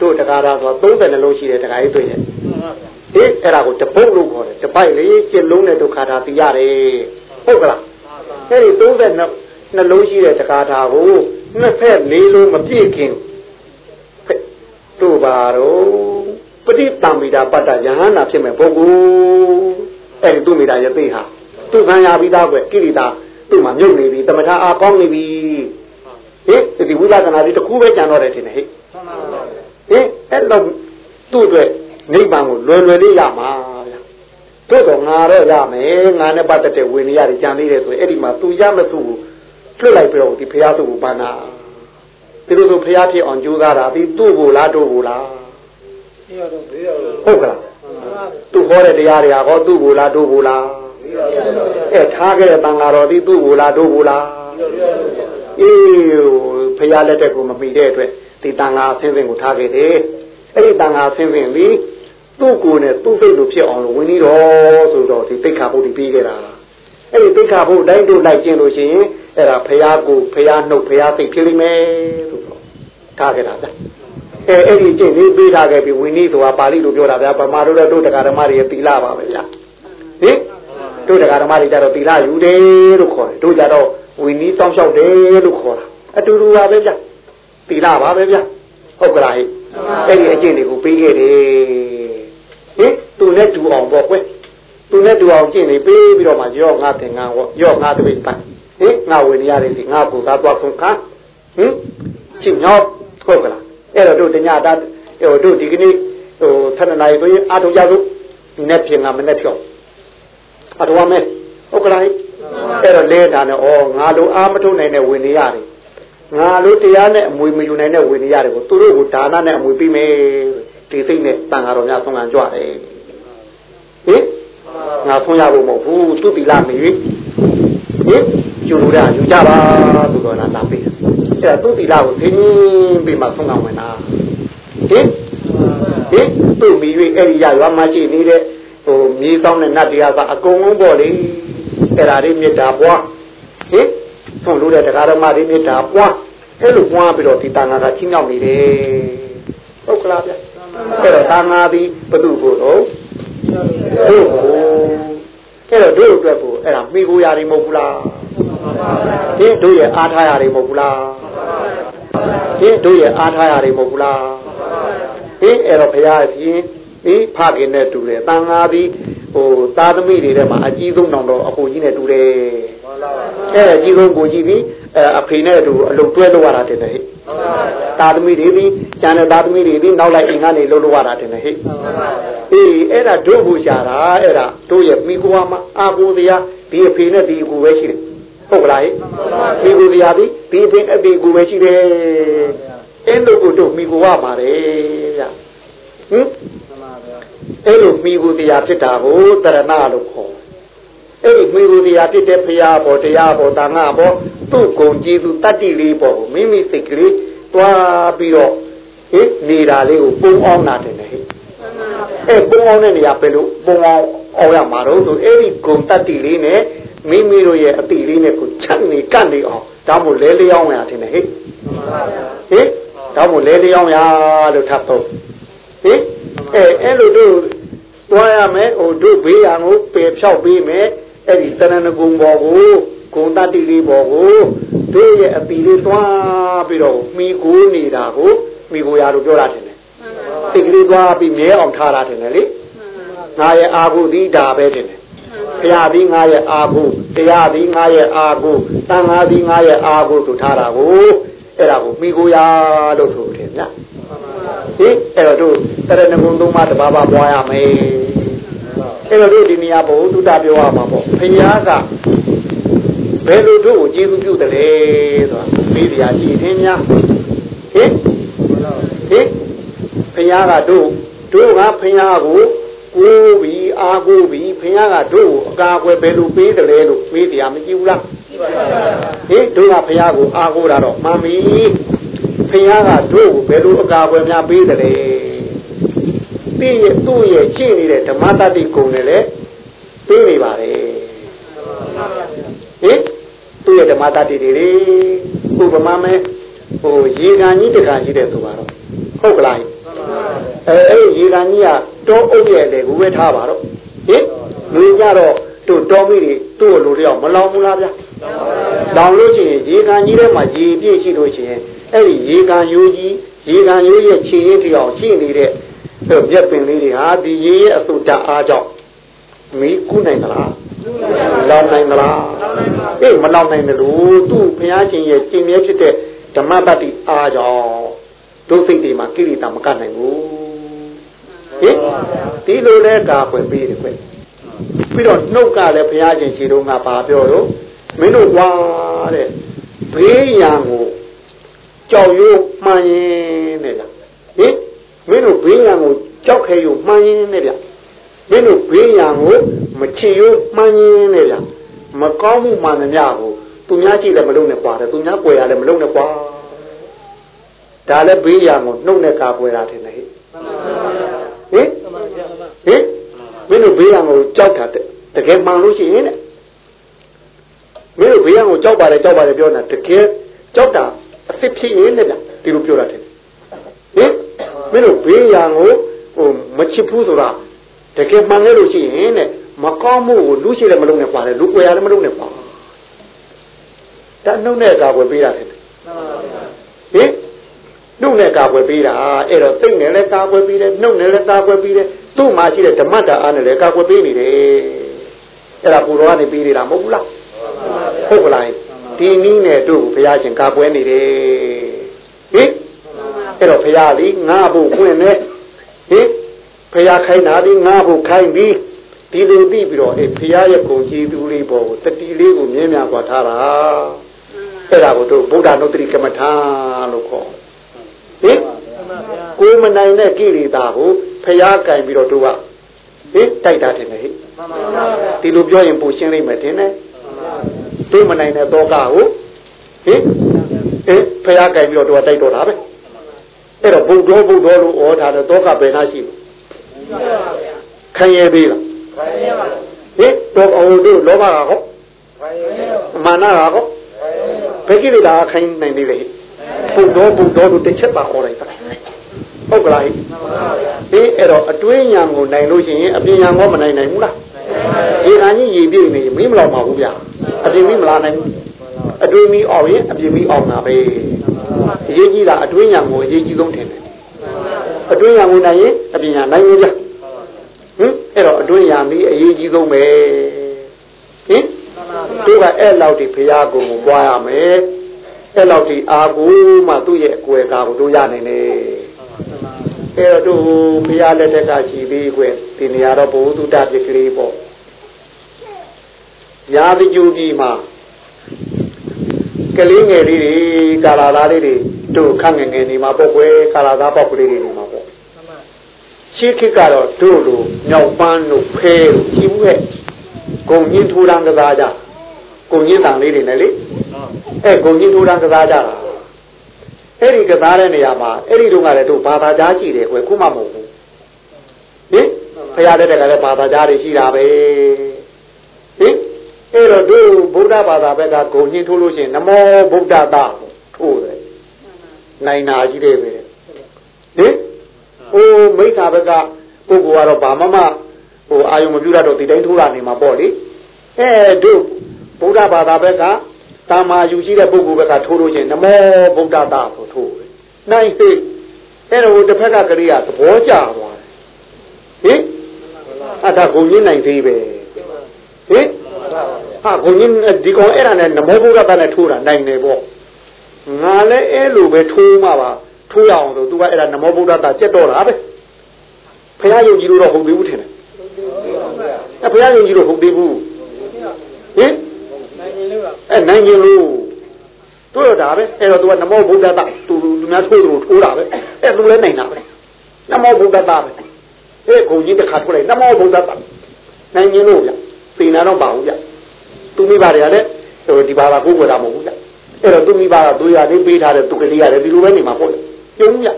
B: တို့တက္ကထာဆို30နှလုံးရှိတဲ့တက္ကကြီးတွေ့တယ် ဟေးအဲ့ဒါကိုတပုတ်လို့ခေါ်တယ်တပိုက်လေကျင့်လုံးတဲ့ဒုက္ခထာသိရတယ်ဟုတ်ကလားအဲ့ဒီ30နှလုံးရှိတဲ့တက္ကထာကိုနှစ်ဖက်လေးလုံးမပြည့်ခင်တို့ပါတော့ပဋိတံမိတာပတ္တယဟနာဖြစ်မဲ့ပုဂ္ဂိုလ်အဲ့ဒီသူမိတာရသိဟာသူခံရပြီးသားကွကိရိတာသူ့မှာမြုပ်နေပြီတမထာအားကောင်းနေပြီဟေးဒီဝိသကနာဒီတခုပဲကြံတော့တယ်ထင်တယ်ဟေးဟေးအဲ့တော့သူ့အတွက် နိဗ္ဗာန်ကိုလွယ်လွယ်လေးရမှာဗျာတို့တော့ငါတော့ရမယ်ငါနဲ့ပတ်သက်တဲ့ဝိနည်းတွေကြံသေးတယ်ဆိုရင်အဲ့ဒီမှာသူရမသူ့ကိုလွတ်လိုက်ပြီးတော့ဒီဖရာသူ့ကိုဘာနာဒီလိုဆိုဖရာဖြစ်အောင်ကြိုးစားတာဒီသူ့ကိုလားတို့ကိုလားဟုတ်ကလားသူဟောတဲ့တရားတွေကဟောသူ့ကိုလားတို့ကိုလားအဲထားခဲ့တဲ့တန်ဃာတော်ဒီသူ့ကိုလားတို့ကိုလားအေးဖရာလက်ထက်ကိုမမိတဲ့အတွက်ဒီတန်ဃာအဆင်းဆင်းကိုထားခဲ့တယ်အဲ့ဒီတန်ဃာအဆင်းဆင်းလီ သူ့ကိုယ်နဲ့သူ့စိတ်လိုဖြစ်အောင်လို့ဝင်ပြီးတော့ဆိုတော့ဒီတိတ်ခါဖို့ဒီပြီးခဲ့တာအဲ့ဒီတိတ်ခါဖို့တိုင်းတို့လိုက်ကျင်လို့ရှိရင်အဲ့ဒါဖရာကိုဖရာနှုတ်ဖရာစိတ်ဖြစ်လိမ့်မယ်ဆိုတော့ထားခဲ့တာဗျအဲအဲ့ဒီကျင့်လေးပေးထားခဲ့ပြီးဝိနည်းဆိုတာပါဠိလိုပြောတာဗျာဗမာတို့တို့တရားဓမ္မတွေသီလပါပဲဗျာဟဟင်တို့တရားဓမ္မတွေကြတော့သီလယူတယ်လို့ခေါ်တယ်တို့ကြတော့ဝီနီးစောင်းလျှောက်တယ်လို့ခေါ်တာအတူတူပါပဲဗျသီလပါပဲဗျဟုတ်ကလားဟဲ့အဲ့ဒီအကျင့်တွေကိုပေးခဲ့တယ် ဟင်သူနဲ့တူအောင်ပေါ့ကွသူနဲ့တူအောင်ကျင့်နေပေးပြီးတော့မှရော့ငါသင်္ကန်းဟောရော့ငါတပိတ်ပတ်ဟင်ငါဝေနေရတယ်ဒီငါပူသားသွားဆုံးခါဟင်ချစ်ညောဟုတ်ကလားအဲ့တော့တို့တညတာဟိုတို့ဒီကနေ့ဟို7နာရီဆိုရင်အာထုံကြလို့ဒီနေ့ပြင်ကမနေ့ဖြောက်အတော်မဲဟုတ်ကလားအဲ့တော့လဲတာနဲ့ဩငါလိုအာမထုတ်နိုင်တဲ့ဝေနေရတယ်ငါလိုတရားနဲ့အမွေမယူနိုင်တဲ့ဝေနေရတယ်ကိုသူတို့ကိုဒါနနဲ့အမွေပြီးမယ် ဒီသိနဲ့တန်ဃာတော်များဆုံးခံကြွတယ်ဟင်ငါဆုံးရဖို့မဟုတ်ဘူးသူတိလာမေဟင်ယူလို့ရယူကြပါဆိုတော့လာပေးတယ်အဲ့ဒါသူတိလာကိုသိင်းပြီးမှဆုံးခံဝင်တာဟင်ဟင်သူ့မိ၍အဲ့ဒီရရွာမှာရှိနေတဲ့ဟိုမြေဆောင်တဲ့နတ်တရားကအကုန်လုံးပေါ့လေအဲ့ဒါလေးမေတ္တာပွားဟင်ဆုံးလို့တဲ့တရားဓမ္မတွေမေတ္တာပွားအဲ့လိုပွားပြီးတော့ဒီတန်ခါကချင်းမြောက်နေတယ်ဟုတ်ကလားဗျ အဲ့တော့တန်ခါပြီးဘုသူ့ကိုတော့တို့ကိုအဲ့တော့တို့အတွက်ကိုအဲ့ဒါမိကိုရာတွေမဟုတ်ဘူးလားဒီတို့ရဲ့အားထားရာတွေမဟုတ်ဘူးလားဒီတို့ရဲ့အားထားရာတွေမဟုတ်ဘူးလားဒီအဲ့တော့ဘုရားရှင်ဒီဖခင်နဲ့တူတယ်တန်ငါပြီးဟိုသားသမီးတွေထဲမှာအကြီးဆုံးတောင်တော့အကိုကြီးနဲ့တူတယ် အဲ့အကြီးဆုံးကိုကြီးပြီးအဲအဖေနဲ့အတူအလုပ်တွဲလုပ်ရတာတင်တယ်ဟဲ့သားသမီးတွေပြီးကျန်တဲ့သားသမီးတွေပြီးနောက်လိုက်အိမ်ကနေလုပ်လုပ်ရတာတင်တယ်ဟဲ့အေးအဲ့ဒါတို့ဘူးရှာတာအဲ့ဒါတို့ရဲ့မိကွာမှာအာကိုတရားဒီအဖေနဲ့ဒီအကူပဲရှိတယ်ဟုတ်ကလားဟဲ့မိကိုတရားပြီးဒီအဖေအဖေကူပဲရှိတယ်အဲ့လိုကိုတို့မိကိုဝပါတယ်ဗျဟင်အဲ့လိုမိကိုတရားဖြစ်တာကိုတရဏလို့ခေါ် အဲ့ဒီမိကိုတရားဖြစ်တဲ့ဖရာဘောတရားဘောတာငါဘောသူ့ဂုံကြည်သူတတ္တိလေးဘောမိမိစိတ်ကလေးတွားပြီးတော့ဟင်နေတာလေးကိုပုံအောင်နာတယ်ဟဲ့အဲ့ပုံအောင်တဲ့နေရာပဲလို့ပုံအောင်အောင်ရမှာတော့ဆိုအဲ့ဒီဂုံတတ္တိလေးနဲ့မိမိတို့ရဲ့အတိလေးနဲ့ကိုချမ်းနေကန့်နေအောင်ဒါမို့လဲလျောင်းရတယ်ဟဲ့ဟင်ဒါမို့လဲလျောင်းရလို့ထပ်တော့ဟင်အဲအဲ့လိုတို့တွားရမယ်ဟိုတို့ဘေးရန်ကိုပယ်ဖြောက်ပေးမယ် အဲ့ဒီတဏ္ဍဂုံဘောကိုဂုံတတ္တိလေးဘောကိုတို့ရဲ့အပီလေးတွားပြီးတော့မိကိုနေတာကိုမိကိုရလို့ပြောတာတယ်စိတ်ကလေးသွားပြီးမြဲအောင်ထားတာတယ်လေငါရဲ့အာဟုသီးဒါပဲတယ်ဘုရားသည်ငါရဲ့အာဟုတရားသည်ငါရဲ့အာဟုတန်ဃာသည်ငါရဲ့အာဟုဆိုထားတာကိုအဲ့ဒါကိုမိကိုရလို့ဆိုတယ်ဗျာဟင်အဲ့တော့တို့တရဏဂုံသုံးပါးတပါးပါပွားရမယ် အဲ့တော့တို့ဒီနေရာဘုသူတပြောရမှာပေါ့ဖျားကဘယ်လိုတို့ကိုကျေးဇူးပြုတယ်လဲဆိုတာပြီးတရားကြည်သင်များဟင်ဟင်ဖျားကတို့တို့ကဖျားကိုကိုးပြီးအားကိုးပြီးဖျားကတို့ကိုအကာအကွယ်ဘယ်လိုပေးတယ်လဲလို့ပြီးတရားမကြည့်ဘူးလားဟင်တို့ကဖျားကိုအားကိုးတာတော့မှန်ပြီဖျားကတို့ကိုဘယ်လိုအကာအကွယ်များပေးတယ်လဲ ပြီးရဲ့သူ့ရဲ့ရှင်းနေတဲ့ဓမ္မတတိကုံနဲ့လည်းပေးနေပါတယ်ဟင်သူ့ရဲ့ဓမ္မတတိတွေလေဥပမာမဲ့ဟိုရေကန်ကြီးတကန်ကြီးတဲ့သူပါတော့ဟုတ်ကလားအဲအဲ့ရေကန်ကြီးကတောအုပ်ရဲ့လေကိုပဲထားပါတော့ဟင်လူကြတော့တို့တော်မိတွေသူ့ကိုလိုလျောက်မလောင်ဘူးလားဗျာလောင်လို့ရှိရင်ရေကန်ကြီးထဲမှာရေပြည့်ရှိလို့ရှိရင်အဲ့ဒီရေကန်ရိုးကြီးရေကန်ရိုးရဲ့ခြေရင်းထီအောင်ရှိနေတဲ့ တို့မြက်ပင်လေးတွေဟာဒီရေရဲ့အဆုတအားကြောင့်မီးကူးနိုင်သလားလောင်နိုင်သလားအေးမလောင်နိုင်တယ်လို့သူ့ဘုရားရှင်ရဲ့ကျင့်မြဲဖြစ်တဲ့ဓမ္မပတ္တိအားကြောင့်တို့စိတ်တွေမှာကိရိတာမကနိုင်ဘူးဟင်ဒီလိုလဲကာဖွယ်ပေးတယ်ခွပြီးတော့နှုတ်ကလည်းဘုရားရှင်ရှိတော့ငါဘာပြောတော့မင်းတို့ကွာတဲ့ဘေးရန်ကိုကြောက်ရွံ့မှန်ရင်တဲ့ဟင် မင်းတို့ဘေးရန်ကိုကြောက်ခဲရွံ့မှန်ရင်တဲ့ဗျမင်းတို့ဘေးရန်ကိုမချစ်ရွံ့မှန်ရင်တဲ့ဗျမကောင်းမှုမှန်သမျှကိုသူများကြည့်လည်းမလုပ်နဲ့ကွာတဲ့သူများပွေရလည်းမလုပ်နဲ့ကွာဒါလည်းဘေးရန်ကိုနှုတ်နဲ့ကာပွေတာထင်တယ်ဟဲ့ဟင်ဟင်မင်းတို့ဘေးရန်ကိုကြောက်တာတကယ်မှန်လို့ရှိရင်တဲ့မင်းတို့ဘေးရန်ကိုကြောက်ပါတယ်ကြောက်ပါတယ်ပြောနေတာတကယ်ကြောက်တာအစ်စ်ဖြစ်ရင်တဲ့ဒီလိုပြောတာတယ်ဟင် မင်းတို့ဘေးရန်ကိုဟိုမချစ်ဘူးဆိုတာတကယ်မှန်ခဲ့လို့ရှိရင်တဲ့မကောင်းမှုကိုလူရှိလည်းမလုံးနဲ့ပါတယ်လူွယ်ရတယ်မလုံးနဲ့ပါတနှုတ်နဲ့ကာကွယ်ပေးတာတယ်ဟင်နှုတ်နဲ့ကာကွယ်ပေးတာအဲ့တော့သိနဲ့လည်းကာကွယ်ပေးတယ်နှုတ်နဲ့လည်းကာကွယ်ပေးတယ်သူ့မှာရှိတဲ့ဓမ္မတာအားနဲ့လည်းကာကွယ်ပေးနေတယ်အဲ့ဒါကိုယ်တော်ကနေပေးနေတာမဟုတ်ဘူးလားဟုတ်ကလားဒီနည်းနဲ့တို့ဘုရားရှင်ကာကွယ်နေတယ်ဟင် အဲ့တော့ဘုရားသည်ငါ့ဘုခွင့်နဲ့ဟင်ဘုရားခိုင်းတာဒီငါ့ဘုခိုင်းပြီးဒီလိုပြီးပြီးတော့အဲဘုရားရဲ့ဂုဏ်ကြီးသူလေးပေါ်ကိုတတိလေးကိုမြဲမြံစွာထားတာအဲ့ဒါကိုတို့ဗုဒ္ဓနုတ္တိကမ္မထာလို့ခေါ်ဟင်ကိုမနိုင်တဲ့ကိလေသာကိုဖျားကင်ပြီးတော့တို့ကဟင်တိုက်တာတယ်ဟဲ့ဒီလိုပြောရင်ပိုရှင်းလိမ့်မယ်တင်တယ်တို့မနိုင်တဲ့တောကကိုဟင်အဲဖျားကင်ပြီးတော့တို့ကတိုက်တော့တာပဲ အဲ့တော့ဘုဒ္ဓဘုဒ္ဓလို့ဩထားတဲ့တောကဘယ်နှရှိခံရသေးလားဟင်တော့အော်တို့လောဘကဟောမာနကဟောဘယ်ကိလေသာခိုင်းနိုင်သေးလဲဘုဒ္ဓဘုဒ္ဓလို့တစ်ချက်ပါခေါ်လိုက်တာဟုတ်ကလားဟေးအဲ့တော့အတွင်းညာကိုနိုင်လို့ရှိရင်အပြင်ညာကောမနိုင်နိုင်ဘူးလားဒီကံကြီးရည်ပြည့်နေမင်းမလောက်ပါဘူးဗျာအပြင်မီးမလာနိုင်ဘူးအတွင်းမီးအောင်ရင်အပြင်မီးအောင်တာပဲ အရေးကြီးတာအတွင်းညာကိုအရေးကြီးဆုံးထင်တယ်အတွင်းညာကိုနိုင်ရင်အပြင်ညာနိုင်ဘူးဗျာဟင်အဲ့တော့အတွင်းညာမီးအရေးကြီးဆုံးပဲဟင်တို့ကအဲ့လောက်ဒီဖရာကိုကိုပွားရမယ်အဲ့လောက်ဒီအာကိုမှသူ့ရဲ့အကွယ်ကာကိုတို့ရနိုင်တယ်အဲ့တော့တို့ဖရာလက်ထက်ကရှိသေးခွဲဒီနေရာတော့ဘုသူတ္တပြကလေးပေါ့ရာဇကြူကြီးမှာကလေးငယ်လေးတွေ ကာလာသားလေးတွေတို့ခန့်ငယ်ငယ်နေမှာပေါ့ကွယ်ကာလာသားပေါ့ကလေးတွေနေမှာပေါ့ရှိခိကတော့တို့လိုမြောက်ပန်းတို့ဖဲတို့ရှိဘူးရဲ့ဂုံညင်းထူတန်းကစားကြဂုံညင်းတန်လေးတွေနဲ့လေအဲဂုံညင်းထူတန်းကစားကြတာအဲ့ဒီကစားတဲ့နေရာမှာအဲ့ဒီတုန်းကလည်းတို့ဘာသာကြားရှိတယ်ကွယ်ခုမှမဟုတ်ဘူးဟင်ဖရာတဲ့တက်ကလည်းဘာသာကြားတွေရှိတာပဲဟင်အဲ့တော့တို့ဗုဒ္ဓဘာသာဘက်ကဂုံညင်းထိုးလို့ရှိရင်နမောဗုဒ္ဓတာ ထိုးတယ်နိုင်နာကြီးတယ်ပဲဟင်ဟိုမိစ္ဆာဘက်ကပုဂ္ဂိုလ်ကတော့ဘာမှမဟိုအာယုံမပြုရတော့ဒီတိုင်းထိုးတာနေမှာပေါ့လေအဲတို့ဗုဒ္ဓဘာသာဘက်ကတာမာယူရှိတဲ့ပုဂ္ဂိုလ်ဘက်ကထိုးလို့ရှိရင်နမောဗုဒ္ဓတာကိုထိုးတယ်နိုင်သိအဲ့တော့တစ်ဖက်ကကလေးကသဘောကျသွားတယ်ဟင်အတာဂုံညင်းနိုင်သေးပဲဟင်ဟာဘုန်းကြီးဒီကောင်အဲ့ဒါနဲ့နမောဘုရားနဲ့ထိုးတာနိုင်တယ်ပေါ့ ငါလည်းအဲ့လိုပဲထိုးမှပါထိုးရအောင်ဆိုသူကအဲ့ဒါနမောဘုရားတာကြက်တော့တာပဲဖះယုံကြည်လို့တော့ဟုတ်သေးဘူးထင်တယ်အဲ့ဖះယုံကြည်လို့ဟုတ်သေးဘူးဟင်အဲ့နိုင်ရင်လို့တို့ရတာပဲအဲ့တော့သူကနမောဘုရားတာသူလူများထိုးလို့ထိုးတာပဲအဲ့သူလည်းနိုင်တာပဲနမောဘုရားတာပဲအဲ့ကိုကြီးတစ်ခါထိုးလိုက်နမောဘုရားတာနိုင်ရင်လို့ဗျပေနာတော့ပါဘူးဗျသူမိဘတွေကလည်းဟိုဒီဘာသာကိုယ်ွယ်တာမဟုတ်ဘူးဗျ အဲ့တော့သူမိဘကသူရလေးပေးထားတဲ့သူကလေးရတယ်ဒီလိုပဲနေမှာပေါ့လေကျုံဗျ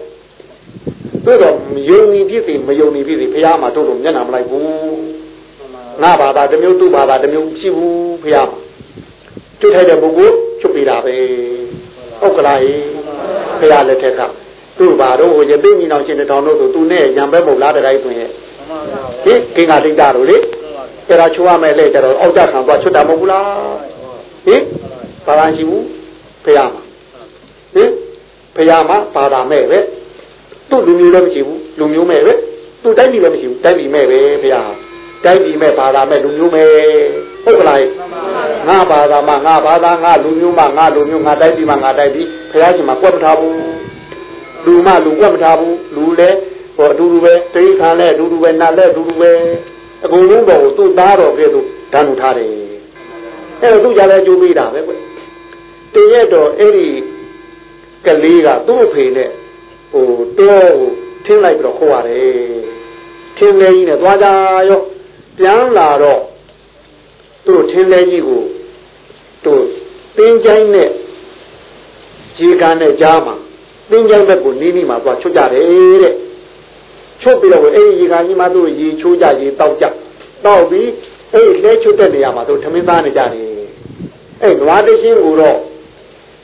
B: တို့တော့ယုံနေဖြစ်စီမယုံနေဖြစ်စီဘုရားမှာတို့တော့မျက်နှာမလိုက်ဘူးငါဘာသာတစ်မျိုးသူ့ဘာသာတစ်မျိုးရှိဘူးဘုရားမှာကျွတ်ထိုက်တဲ့ပုဂ္ဂိုလ်ချွတ်ပေးတာပဲဟုတ်ကလားဘုရားလက်ထက်ကသူ့ဘာတော့ဟိုရသိညီနောင်ရှင်တောင်တို့ဆိုသူနဲ့ရံပဲမဟုတ်လားတခါကြီးတွင်ရဲ့ဟင်ကင်္ဂါတိတ်တာတို့လေအဲ့ဒါချိုးရမယ်လေကျတော့အောက်ကြခံသွားချွတ်တာမဟုတ်ဘူးလားဟင်ဘာသာရှိဘူး ဖះမှာဟင်ဖះမှာဘာသာမဲ့ပဲသူ့လူမျိုးလည်းမရှိဘူးလူမျိုးမဲ့ပဲသူ့တိုင်းပြည်လည်းမရှိဘူးတိုင်းပြည်မဲ့ပဲဖះတိုင်းပြည်မဲ့ဘာသာမဲ့လူမျိုးမဲ့ဟုတ်ကလားငါဘာသာမှာငါဘာသာငါလူမျိုးမှာငါလူမျိုးငါတိုင်းပြည်မှာငါတိုင်းပြည်ဖះရှင်မှာကွက်မထားဘူးလူမလူကွက်မထားဘူးလူလည်းဟောအတူတူပဲတိခါလည်းအတူတူပဲနတ်လည်းအတူတူပဲအကုန်လုံးတော့သူ့သားတော်ကဲ့သို့ဓာတ်လူထားတယ်အဲ့တော့သူ့ကြလည်းကြိုးပေးတာပဲကွ တည့်ရက်တော့အဲ့ဒီကလေးကသူ့အဖေနဲ့ဟိုတော့ထင်းလိုက်ပြီးတော့ခေါ်ရတယ်ထင်းလေးကြီးနဲ့သွားကြရောပြန်လာတော့သူ့ထင်းလေးကြီးကိုသူ့တင်းချိုင်းနဲ့ခြေကန်းနဲ့ကြားမှာတင်းချိုင်းဘက်ကိုနီးနီးမှာသွားချွတ်ကြတယ်တဲ့ချွတ်ပြီးတော့အဲ့ဒီရေကန်ကြီးမှသူ့ရေချိုးကြရေတောက်ကြတောက်ပြီးအဲ့ဒီလဲချွတ်တဲ့နေရာမှာသူထမင်းသားနေကြတယ်အဲ့နွားတရှင်းကိုတော့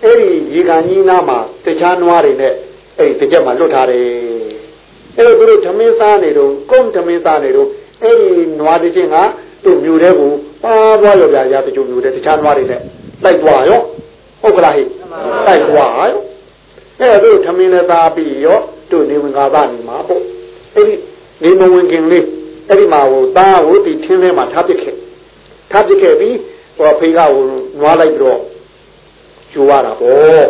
B: အဲ့ဒီရေကန်ကြီးနားမှာတခြားနွားတွေနဲ့အဲ့ဒီတစ်ချက်မှာလွတ်ထားတယ်အဲ့တော့သူတို့ထမင်းသားနေတော့ကုန်းထမင်းသားနေတော့အဲ့ဒီနွားတရှင်းကတို့မျိုးတဲ့ကိုပါသွားရောဗျာရာတချို့မျိုးတဲ့တခြားနွားတွေနဲ့လိုက်သွားရောဟုတ်ကလားဟိလိုက်သွားရောအဲ့တော့ထမင်းနဲ့သားပြီးရောတို့နေဝင်ကာသနေမှာပေါ့အဲ့ဒီနေမဝင်ခင်လေးအဲ့ဒီမှာဟိုသားဟိုဒီထင်းထဲမှာထားပစ်ခဲ့ထားပစ်ခဲ့ပြီးဟိုဖေကဟိုနွားလိုက်ပြီးတော့ ကျိုးရတာပေါ့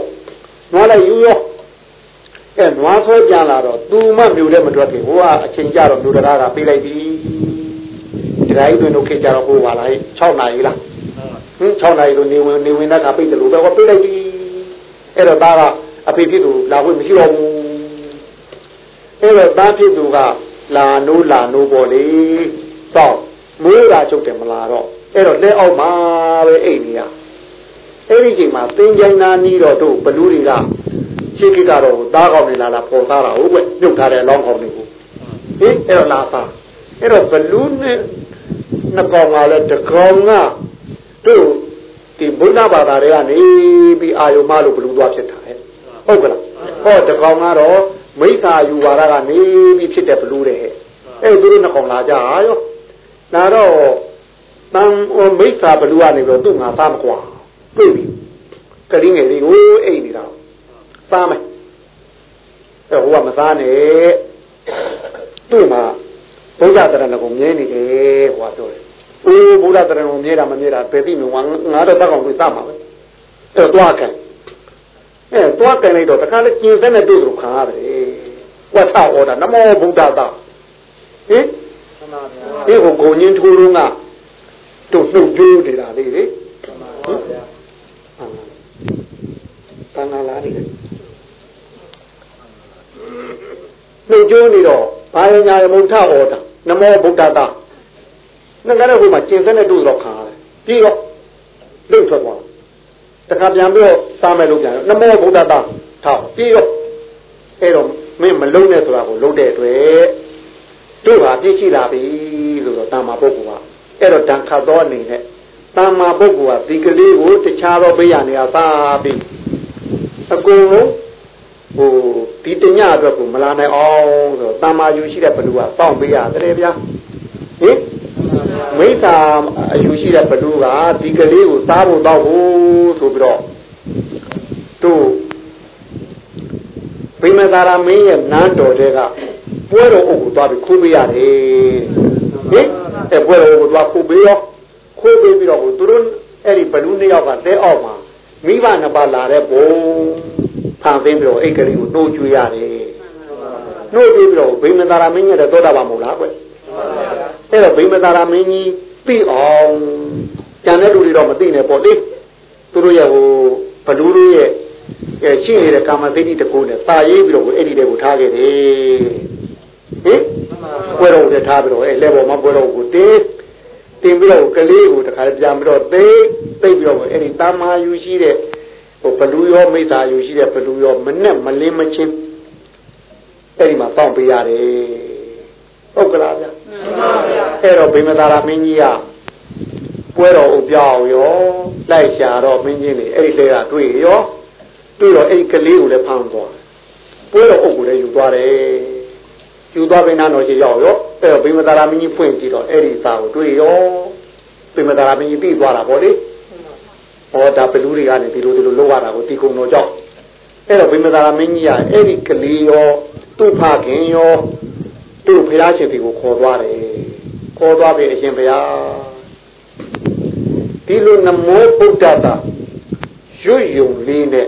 B: နွားလိုက်ယူရောအဲနွားဆွဲပြန်လာတော့သူမှမျိုးလည်းမတွက်ခင်ဟိုကအချိန်ကြတော့မျိုးတရားကပေးလိုက်ပြီဒီတိုင်းတွင်တို့ခေကြတော့ဟိုပါလား6နာရီလားဟင်6နာရီလို့နေဝင်နေဝင်တဲ့ကပိတ်တယ်လို့ပဲဟောပေးလိုက်ပြီအဲ့တော့သားကအဖေဖြစ်သူလာခွင့်မရှိတော့ဘူးအဲ့တော့သားဖြစ်သူကလာနိုးလာနိုးပေါ်လေတော့မိုးရာချုပ်တယ်မလားတော့အဲ့တော့လက်အောက်မှာပဲအိတ်နေရ အဲ့ဒီချိန်မှာသင်္ကြန်နာနီးတော့တို့ဘလူးတွေကရှေ့ကိကတော့သားကောင်းနေလာလာပေါ်သားတာဟုတ်ကွမြုပ်ထားတဲ့အလောင်းကောင်းတွေကိုဟင်အဲ့တော့လာသားအဲ့တော့ဘလူးနဲ့နှစ်ကောင်ကလည်းတကောင်ကတို့ဒီဘုရားဘာသာတွေကနေပြီးအာယုမလို့ဘလူးသွားဖြစ်တာဟဲ့ဟုတ်ကလားဟောတကောင်ကတော့မိစ္ဆာယူဝါဒကနေပြီးဖြစ်တဲ့ဘလူးတဲ့ဟဲ့အဲ့သူတို့နှစ်ကောင်လာကြရောနာတော့တန်မိစ္ဆာဘလူးကနေပြီးတော့သူ့ငါသားမကွာ တွေ့ပြီကလေးငယ်လေးကိုအိတ်နေတာစားမယ်အဲဟိုကမစားနဲ့သူ့မှာဘုရားတရဏကိုမြဲနေတယ်ဟိုကပြောတယ်အိုးဘုရားတရဏကိုမြဲတာမမြဲတာဘယ်သိမလဲငါတော့တောက်အောင်ကိုစားမှာပဲအဲတော့ကန်အဲတော့ကန်လိုက်တော့တခါလေကျင်စက်နဲ့တွေ့လို့ခံရတယ်ဝတ်ထဩတာနမောဗုဒ္ဓတာဟင်ဒီကိုဂုံညင်းထိုးလုံးကတို့နှုတ်ကြိုးနေတာလေးလေဟုတ်ပါ တန်လာလာနေတယ်နှုတ်ကြိုးနေတော့ဘာယညာယမုထဩတာနမောဗုဒ္ဓတာငါကတော့ဟိုမှာကျင်စက်နဲ့တို့တော့ခံရတယ်ပြီးတော့လွတ်ထွက်သွားတခါပြန်ပြီးတော့စားမယ်လို့ပြန်နမောဗုဒ္ဓတာထောက်ပြီးတော့အဲ့တော့မင်းမလုံးနဲ့ဆိုတာကိုလုံးတဲ့အတွက်တို့ဟာပြည့်ရှိလာပြီလို့တော့တာမပုဂ္ဂိုလ်ကအဲ့တော့တန်ခတ်သောအနေနဲ့ တာမပုဂ္ဂိုလ်ကဒီကလေးကိုတခြားသောဘေးရနေရာသားပြီးအကုန်လုံးဟိုဒီတညအတွက်ကိုမလာနိုင်အောင်ဆိုတော့တာမာယူရှိတဲ့ဘလူကစောင့်ပေးရတယ်ဗျာဟင်မိစ္ဆာအယူရှိတဲ့ဘလူကဒီကလေးကိုစားဖို့တော့ဖို့ဆိုပြီးတော့တို့ဘိမသာရမင်းရဲ့နန်းတော်တဲ့ကပွဲတော်အုပ်ကိုသွားပြီးခိုးပေးရတယ်ဟင်အဲပွဲတော်ကိုသွားခိုးပေးရော ခိုးပေးပြီးတော့သူတို့အဲ့ဒီဘလူနှစ်ယောက်ကတဲအောက်မှာမိဘနှစ်ပါးလာတဲ့ဘုံဖန်သိပြီးတော့အိတ်ကလေးကိုနှိုးကျွေးရတယ်နှိုးကျွေးပြီးတော့ဘိမသာရမင်းရဲ့သောတာပန်မဟုတ်လားကွအဲ့တော့ဘိမသာရမင်းကြီးသိအောင်ကျန်တဲ့လူတွေတော့မသိနဲ့ပေါ့လေသူတို့ရဲ့ဟိုဘလူတို့ရဲ့အဲရှိနေတဲ့ကာမသိတိတကူနဲ့စာရေးပြီးတော့အဲ့ဒီတဲ့ကိုထားခဲ့တယ်ဟင်ပွဲတော်ကိုထားပြီးတော့အဲလက်ပေါ်မှာပွဲတော်ကိုတင်း တင်ပြီးတော့ကလေးကိုတခါပြန်ပြီးတော့သိသိပြီးတော့အဲ့ဒီတာမာယူရှိတဲ့ဟိုဘလူရောမိစ္ဆာယူရှိတဲ့ဘလူရောမနဲ့မလင်းမချင်းအဲ့ဒီမှာစောင့်ပေးရတယ်ဟုတ်ကလားဗျာမှန်ပါဗျာအဲ့တော့ဗိမသာရမင်းကြီးကပွဲတော်ဥပြောင်းရောလိုက်ရှာတော့မင်းကြီးနေအဲ့ဒီလေကတွေ့ရောတွေ့တော့အဲ့ဒီကလေးကိုလည်းဖမ်းသွားပွဲတော်အုပ်ကိုလည်းယူသွားတယ် ယူသွားပြီးနားတော်ရှိရောက်ရောအဲ့တော့ဗိမသာရမင်းကြီးဖွင့်ကြည့်တော့အဲ့ဒီစာကိုတွေ့ရောဗိမသာရမင်းကြီးပြီးသွားတာဗောလေဟောဒါဘလူတွေကနေဒီလိုဒီလိုလောက်ရတာကိုတီကုံတော်ကြောက်အဲ့တော့ဗိမသာရမင်းကြီးကအဲ့ဒီကလေးရောသူ့ဖခင်ရောသူ့ဖရာရှင်တွေကိုခေါ်သွားတယ်ခေါ်သွားပြီအရှင်ဘုရားဒီလိုနမောဗုဒ္ဓတာရွတ်ယုံလေးနဲ့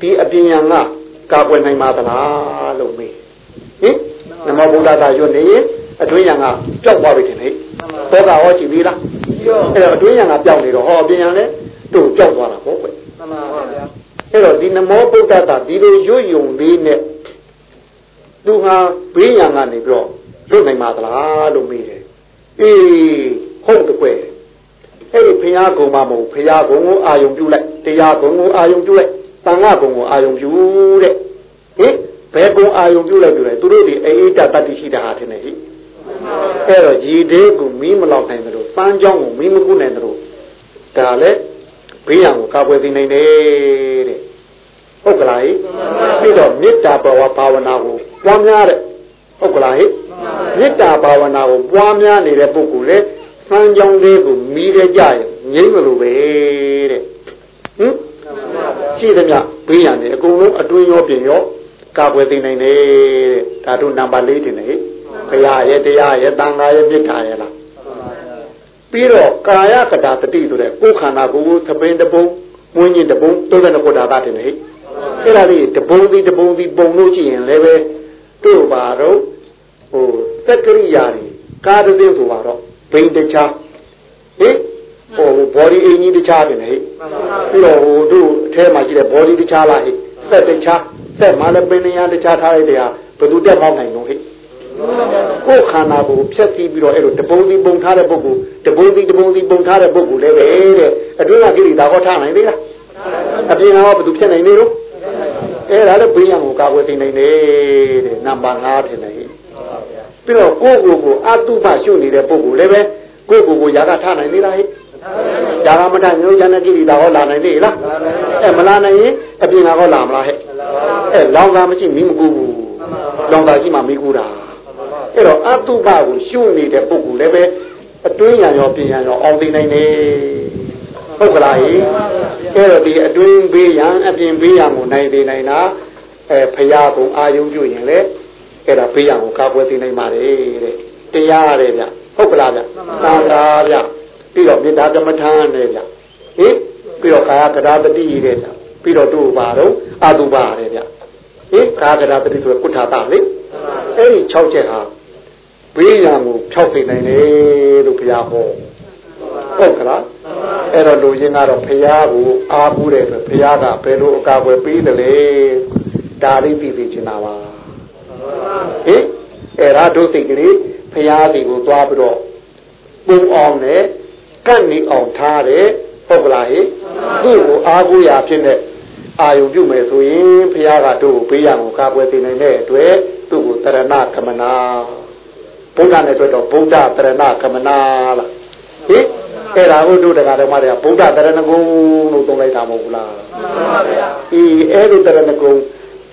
B: ဒီအပညာကကာကွယ်နိုင်ပါသလားလို့မေးဟင် နမောဗုဒ္ဓတာရွတ်နေရင်အတွင်းရံကပျောက်သွားပြီထင်လေသောတာဟောကြည့်သေးလားအဲ့တော့အတွင်းရံကပျောက်နေတော့ဟောပညာနဲ့တို့ပျောက်သွားတာပေါ့ကွမှန်ပါဗျာအဲ့တော့ဒီနမောဗုဒ္ဓတာဒီလိုရွတ်ယုံလေးနဲ့သူဟာဘေးရန်ကနေပြီးတော့လွတ်နိုင်ပါသလားလို့မေးတယ်အေးဟုတ်တယ်ကွယ်အဲ့ဒီဘုရားကုံမမဟုတ်ဘုရားကုံကိုအာယုံပြုလိုက်တရားကုံကိုအာယုံပြုလိုက်သံဃာကုံကိုအာယုံပြုတဲ့ဟင် ဘယ်ကုံအာယုံပြုလိုက်ပြုလိုက်သူတို့ဒီအေးတတတိရှိတာဟာထင်တယ်ဟိအဲ့တော့ရည်သေးကိုမီးမလောက်နိုင်တယ်လို့ပန်းချောင်းကိုမီးမကုနိုင်တယ်လို့ဒါလည်းဘေးရန်ကိုကာကွယ်သိနိုင်တယ်တဲ့ဟုတ်ကလားဟိပြီးတော့မေတ္တာဘဝဘာဝနာကိုပွားများတဲ့ဟုတ်ကလားဟိမေတ္တာဘာဝနာကိုပွားများနေတဲ့ပုဂ္ဂိုလ်လေစမ်းကြောင်းလေးကိုမီးတဲ့ကြရင်ငိမ့်မလို့ပဲတဲ့ဟင်ရှိသမျှဘေးရန်တယ်အကုန်လုံးအတွင်းရောပြင်ရော ကာကွယ်သိနိုင်တယ်တဲ့ဒါတို့နံပါတ်၄တင်တယ်ဘုရားရဲ့တရားရဲ့တန်ခါရဲ့မြစ်တာရဲ့လားပြီးတော့ကာယကတာတတိဆိုတဲ့ကိုယ်ခန္ဓာကိုယ်ကိုသပင်းတပုံဝိညာဉ်တပုံ32ခုဓာတ်တင်တယ်အဲ့ဒါလေးတပုံဒီတပုံဒီပုံလို့ရှိရင်လည်းပဲတို့ပါတော့ဟိုသက်ကရိယာတွေကာသင်းဆိုပါတော့ဘိန်းတခြားဟိဟို body အင်ကြီးတခြားတယ်ဟိပြီးတော့ဟိုတို့အထဲမှာရှိတဲ့ body တခြားလားဟိသက်တခြား သက်မှလည်းပင်နေရတခြားထားလိုက်တဲ့ဟာဘယ်သူတက်မောင်းနိုင်လို့ဟိကိုယ်ခန္ဓာကိုဖြတ်ပြီးပြီးတော့အဲ့လိုတပုံစီပုံထားတဲ့ပုဂ္ဂိုလ်တပုံစီတပုံစီပုံထားတဲ့ပုဂ္ဂိုလ်လည်းပဲတဲ့အတွင်းကကိရိတာဟောထားနိုင်သေးလားအပြင်ကဟောဘယ်သူဖြစ်နိုင်နေလို့အဲ့ဒါလည်းဘေးရန်ကိုကာကွယ်သိနိုင်တယ်တဲ့နံပါတ်5ထင်တယ်ဟိပြီးတော့ကိုယ့်ကိုယ်ကိုအတုပရှုနေတဲ့ပုဂ္ဂိုလ်လည်းပဲကိုယ့်ကိုယ်ကိုຢာကထားနိုင်သေးလားဟိ ຢာကမထားမျိုးယန္တကိရိတာဟောလာနိုင်သေးလားအဲမလာနိုင်ရင်အပြင်ကဟောလာမလားဟဲ့အဲလောင်သာမရှိမီးမကူဘူးလောင်သာရှိမှမီးကူတာအဲ့တော့အတုပကိုရှုနေတဲ့ပုဂ္ဂိုလ်လည်းပဲအတွင်းရံရောပြင်ရံရောအောင်သိနိုင်တယ်ဟုတ်ကလားဟိအဲ့တော့ဒီအတွင်းဘေးရန်အပြင်ဘေးရန်ကိုနိုင်သေးနိုင်တာအဲဖရာကုံအာယုံပြုရင်လေအဲ့ဒါဘေးရန်ကိုကာကွယ်သိနိုင်ပါတယ်တဲ့တရားရတယ်ဗျဟုတ်ကလားဗျသံဃာဗျ ပြီးတော့မေတ္တာကမ္မထာနဲ့ဗျဟင်ပြီးတော့ကာယကရာတတိတဲ့ဗျပြီးတော့တို့ပါတော့အာတုပါတဲ့ဗျဟင်ကာယကရာတတိဆိုကုဋ္ဌာတလေအဲ့ဒီ6ချက်ဟာဘေးရန်ကိုဖြောက်သိနိုင်တယ်လို့ဘုရားဟောဟုတ်ကလားအဲ့တော့လူရင်းကတော့ဘုရားကိုအားကိုးတယ်ဆိုဘုရားကဘယ်လိုအကာအကွယ်ပေးတယ်လဲဒါလေးသိသိချင်တာပါဟင်အဲ့ဒါတို့စိတ်ကလေးဘုရားစီကိုသွားပြီးတော့ပုံအောင်နဲ့ ကန့်နေအောင်ထားတယ်ဟုတ်ကလားဟင်သူ့ကိုအားကိုးရာဖြစ်တဲ့အာယုံပြုမယ်ဆိုရင်ဘုရားကတို့ကိုပေးရအောင်ကာကွယ်သိနိုင်တဲ့အတွက်သူ့ကိုတရဏကမနာဘုရားနဲ့တွေ့တော့ဗုဒ္ဓတရဏကမနာလားဟင်အဲ့ဒါကိုတို့တရားတော်မတွေကဗုဒ္ဓတရဏဂုံလို့သုံးလိုက်တာမဟုတ်ဘူးလားမှန်ပါဗျာအေးအဲ့ဒီတရဏဂုံ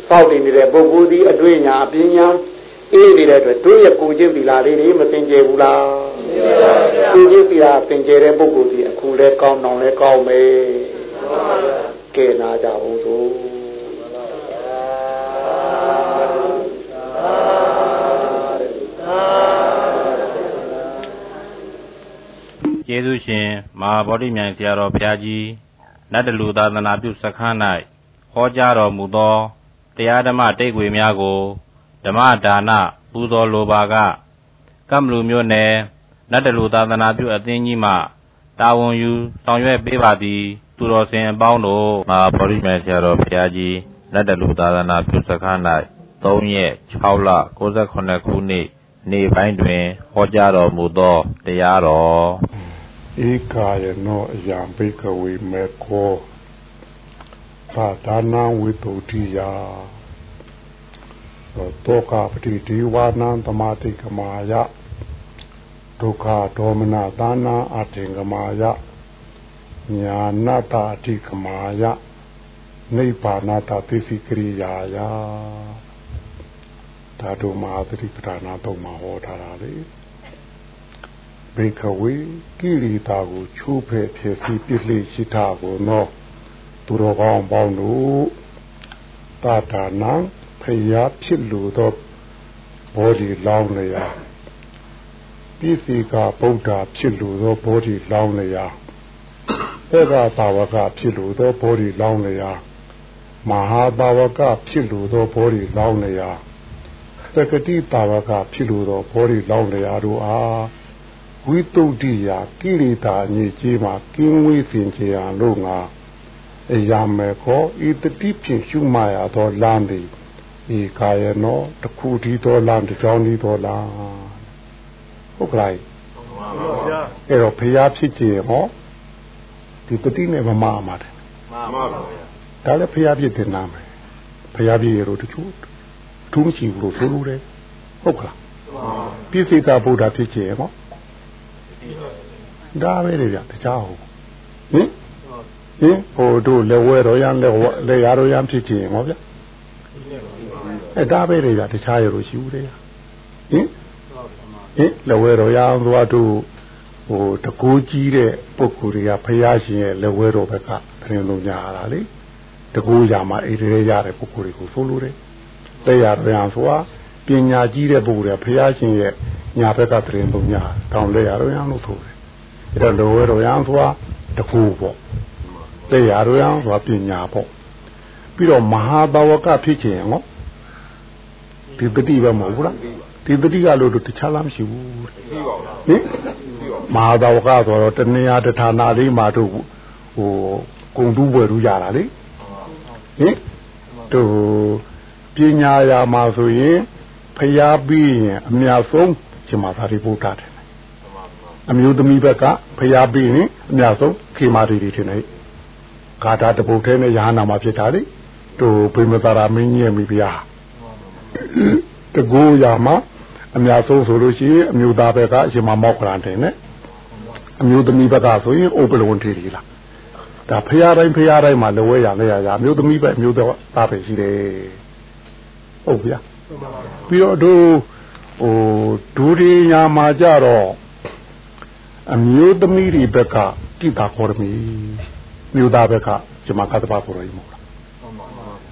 B: စောက်တည်နေတဲ့ပုဂ္ဂိုလ်ဒီအတွေ့ညာအပညာ အေးနေတဲ့အတွက်တို့ရဲ့ကိုချင်းသီလာလေးတွေမသင်ကျဘူးလားကိုချင်းသီလာသင်ကျတဲ့ပုဂ္ဂိုလ်ဒီအခုလဲကောင်းအောင်လဲကောင်းမယ်ကဲနာကြအောင်သို့
A: ကျေးဇူးရှင်မဟာဗောဓိမြိုင်ဆရာတော်ဘုရားကြီးနတ်တလူသာသနာပြုစခန်း၌ဟောကြားတော်မူသောတရားဓမ္မတိတ်ခွေများကို ဓမ္မဒါနပူဇော်လိုပါကကမ္မလူမျိုးနယ်နတ်တလူသာသနာပြုအသင်းကြီးမှတာဝန်ယူဆောင်ရွက်ပေးပါသည် သူတော်စင်အပေါင်းတို့မဟာဗောဓိမြိုင်ဆရာတော်ဘုရားကြီးနတ်တလူသာသနာပြုစခန်း၌3ရက်6လ68ခုနှစ်နေ့ပိုင်းတွင်ဟောကြားတော်မူသောတရားတော်
D: ဧကာယနောအယံဘိကဝေမေခောသာဒါနံဝိတုဒ္ဓိယာ တောကပတိဒီဝါနံသမာတိကမာယဒုက္ခဒေါမနသာနာအတေကမာယညာနတအတိကမာယနိဗ္ဗာနတပိစိကရိယာယဓာတုမဟာသတိပဋ္ဌာနာတော့မှာဟောထားတာလေဘေခဝေကိရိတာကိုချိုးဖဲ့ဖြစ်စီပြစ်လိရှိတာကိုနော်သူတော်ကောင်းပေါင်းတို့တာတာနာ ဖျားဖြစ်လို့တော့ဘောဒီလောင်းလျာပြည့်စီကဗုဒ္ဓဖြစ်လို့တော့ဘောဒီလောင်းလျာအဲ့ဒါသာဝကဖြစ်လို့တော့ဘောဒီလောင်းလျာမဟာဘာဝကဖြစ်လို့တော့ဘောဒီလောင်းလျာသကတိတာဝကဖြစ်လို့တော့ဘောဒီလောင်းလျာတို့အားဝိတုဒ္ဓိယာကိရိတာအငြိကြီးမှာကင်းဝေးစင်ကြရလို့ငါအရာမဲ့ခေါ်ဤတတိဖြင့်ရှုမှရသောလမ်းသည် ဤကာယနောတခုဒီသောလမ်းတစ်ကြောင်းဒီသောလမ်းဟုတ်ကဲ့အဲ့တော့ဖျားဖြစ်ကြဟောဒီတတိနဲ့မမမှာတယ်မှန်ပါဗျာဒါလည်းဖျားဖြစ်တဲ့နာမယ်ဖျားဖြစ်ရတော့တချို့ထူးမရှိဘူးလို့ဆိုလို့တယ်ဟုတ်ကလားပြည့်စိတ်တာဗုဒ္ဓဖြစ်ကြဟောဒါပဲလေဗျတခြားဟုတ်ဟင်ဟင်ဟိုတို့လက်ဝဲတော်ရန်လက်လက်ရတော်ရန်ဖြစ်ခြင်းဟောဗျ အဲဒါပဲလေဗျတခြားရလို့ရှိဘူးလေဟင်ဟင်လက်ဝဲတော်ရန်သွားတို့ဟ
B: ဟိုတကူကြီးတဲ့ပုဂ္ဂိုလ်တွေကဖရာရှင်ရဲ့လက်ဝဲတော်ဘက်ကသတင်းလုံးကြရတာလေတကူရမှာအိရေရတဲ့ပုဂ္ဂိုလ်တွေကိုဆိုလိုတယ်တရားတရားဆိုတာပညာကြီးတဲ့ပုဂ္ဂိုလ်တွေဖရာရှင်ရဲ့ညာဘက်ကသတင်းလုံးကြတောင်းလဲရတော့ရလို့ဆိုတယ်အဲ့တော့လက်ဝဲတော်ရန်ဆိုတာတကူပေါ့တရားတော်ရဆိုတာပညာပေါ့ပြီးတော့မဟာဘဝကဖြစ်ခြင်းဟော ဒီတတိပဲမဟုတ်ဘူးလားဒီတတိကလို့တခြားလားမရှိဘူးဟင်မဟာဘဝကဆိုတော့တဏှာတဌာနာလေးမှာတို့ဟိုကုံတူးပွဲတူးကြတာလေဟင်တို့ပညာရာမှာဆိုရင်ဖျားပြီးရင်အများဆုံးရှင်မာသာရိပုတ္တတယ်အမျိုးသမီးဘက်ကဖျားပြီးရင်အများဆုံးခေမာရီတွေထင်တယ်ဂါထာတပုတ်ထဲနဲ့ရဟနာမှာဖြစ်တာလေတို့ဘိမသာရာမင်းကြီးရဲ့မိဖုရား တကူရမှာအများဆုံးဆိုလို့ရှိရင်အမျိုးသားဘက်ကအရှင်မမောက္ခရန်တင်နဲ့အမျိုးသမီးဘက်ကဆိုရင်ဥပလဝန်ထေရီလားဒါဖရာတိုင်းဖရာတိုင်းမှာလဝဲရလဲရရအမျိုးသမီးဘက်အမျိုးသားပဲရှိတယ်ဟုတ်ဗျာပြီးတော့တို့ဟိုဒူရီညာမှာကြတော့အမျိုးသမီးတွေဘက်ကတိတာခေါ်ရမီမျိုးသားဘက်ကကျွန်မကတ္တပါခေါ်ရမှာ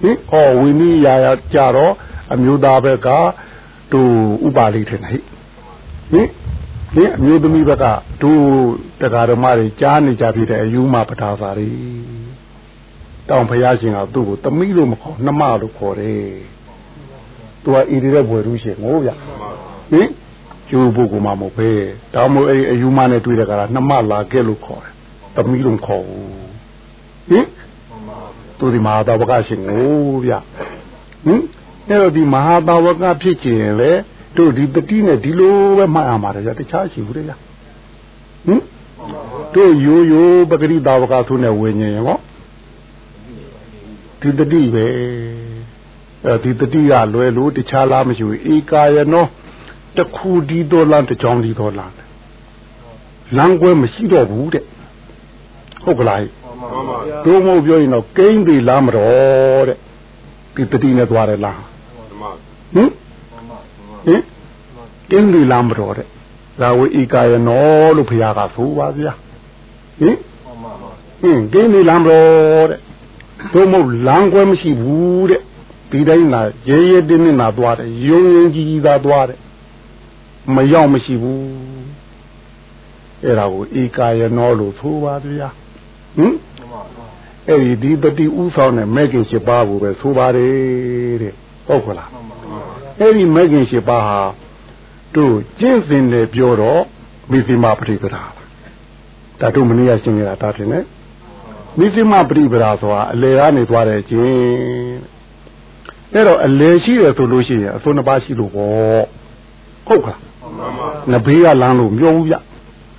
B: ဟင်ဟောဝိနည်းရာကြတော့ အမျိုးသားဘက်ကသူဥပါလိထင်ဟိဟင်ဒီအမျိုးသမီးဘက်ကသူတရားဓမ္မတွေကြားနေကြပြီတဲ့အယူမပထာစာတွေတောင်ဖရာရှင်ကသူ့ကိုသမီးလို့မခေါ်နှမလို့ခေါ်တယ်သူကဣတိတဲ့ဘွယ်လူရှင်ငိုးဗျဟင်ကျိုးပုဂ္ဂိုလ်မှမဟုတ်ပဲတောင်မို့အဲ့အယူမနဲ့တွေ့တဲ့ကရာနှမလာခဲ့လို့ခေါ်တယ်သမီးလို့ခေါ်ဘူးဟင်သူဒီမဟာတော်ဘကရှင်ငိုးဗျဟင် အဲ့တော့ဒီမဟာတာဝကဖြစ်ခြင်းလေတို့ဒီတတိနဲ့ဒီလိုပဲမှတ်ရမှာတယ်တခြားရှိဘူးလေဟင်တို့ရိုးရိုးပဂရိတာဝကသူနဲ့ဝิญဉ်ရောဒီတတိပဲအဲဒီတတိကလွယ်လို့တခြားလားမရှိဘူးဧကာယနောတခုဒီတော်လားတကြောင်ဒီတော်လားလမ်းကွဲမရှိတော့ဘူးတဲ့ဟုတ်ကလားတို့မဟုတ်ပြောရင်တော့ကိန်းပြီလားမတော်တဲ့ ဒီတတိနဲ့သွားတယ်လားဟင်ဟင်တင်းလီလမ်းမတော်တဲ့ဒါဝိဧကယနောလို့ဘုရားကဆိုပါဗျာဟင်ဟင်တင်းလီလမ်းမတော်တဲ့တို့မဟုတ်လမ်းကွဲမရှိဘူးတဲ့ဒီတိုင်းလာရဲရဲတင်းတင်းလာသွားတယ်ယုံယုံကြည်ကြည်သာသွားတယ်မရောက်မရှိဘူးအဲ့ဒါကိုဧကယနောလို့ဆိုပါဗျာဟင် အဲ့ဒီဒီတတိဥဆောင်တဲ့မဲ့ခင်ရှိပါဘူးပဲဆိုပါတယ်တဲ့ဟုတ်ခလားအဲ့ဒီမဲ့ခင်ရှိပါဟာတို့ကျင့်စဉ်တယ်ပြောတော့မိသိမပရိပဒါဒါတို့မနေ့ကရှင်းနေတာတာတင်နဲ့မိသိမပရိပဒါဆိုတာအလေကနေသွားတဲ့ကျင့်အဲ့တော့အလေရှိတယ်ဆိုလို့ရှိရင်အစွန်းတစ်ပါးရှိလို့ပေါ့ဟုတ်ခလားနဘေးကလမ်းလို့ပြောဘူးဗျ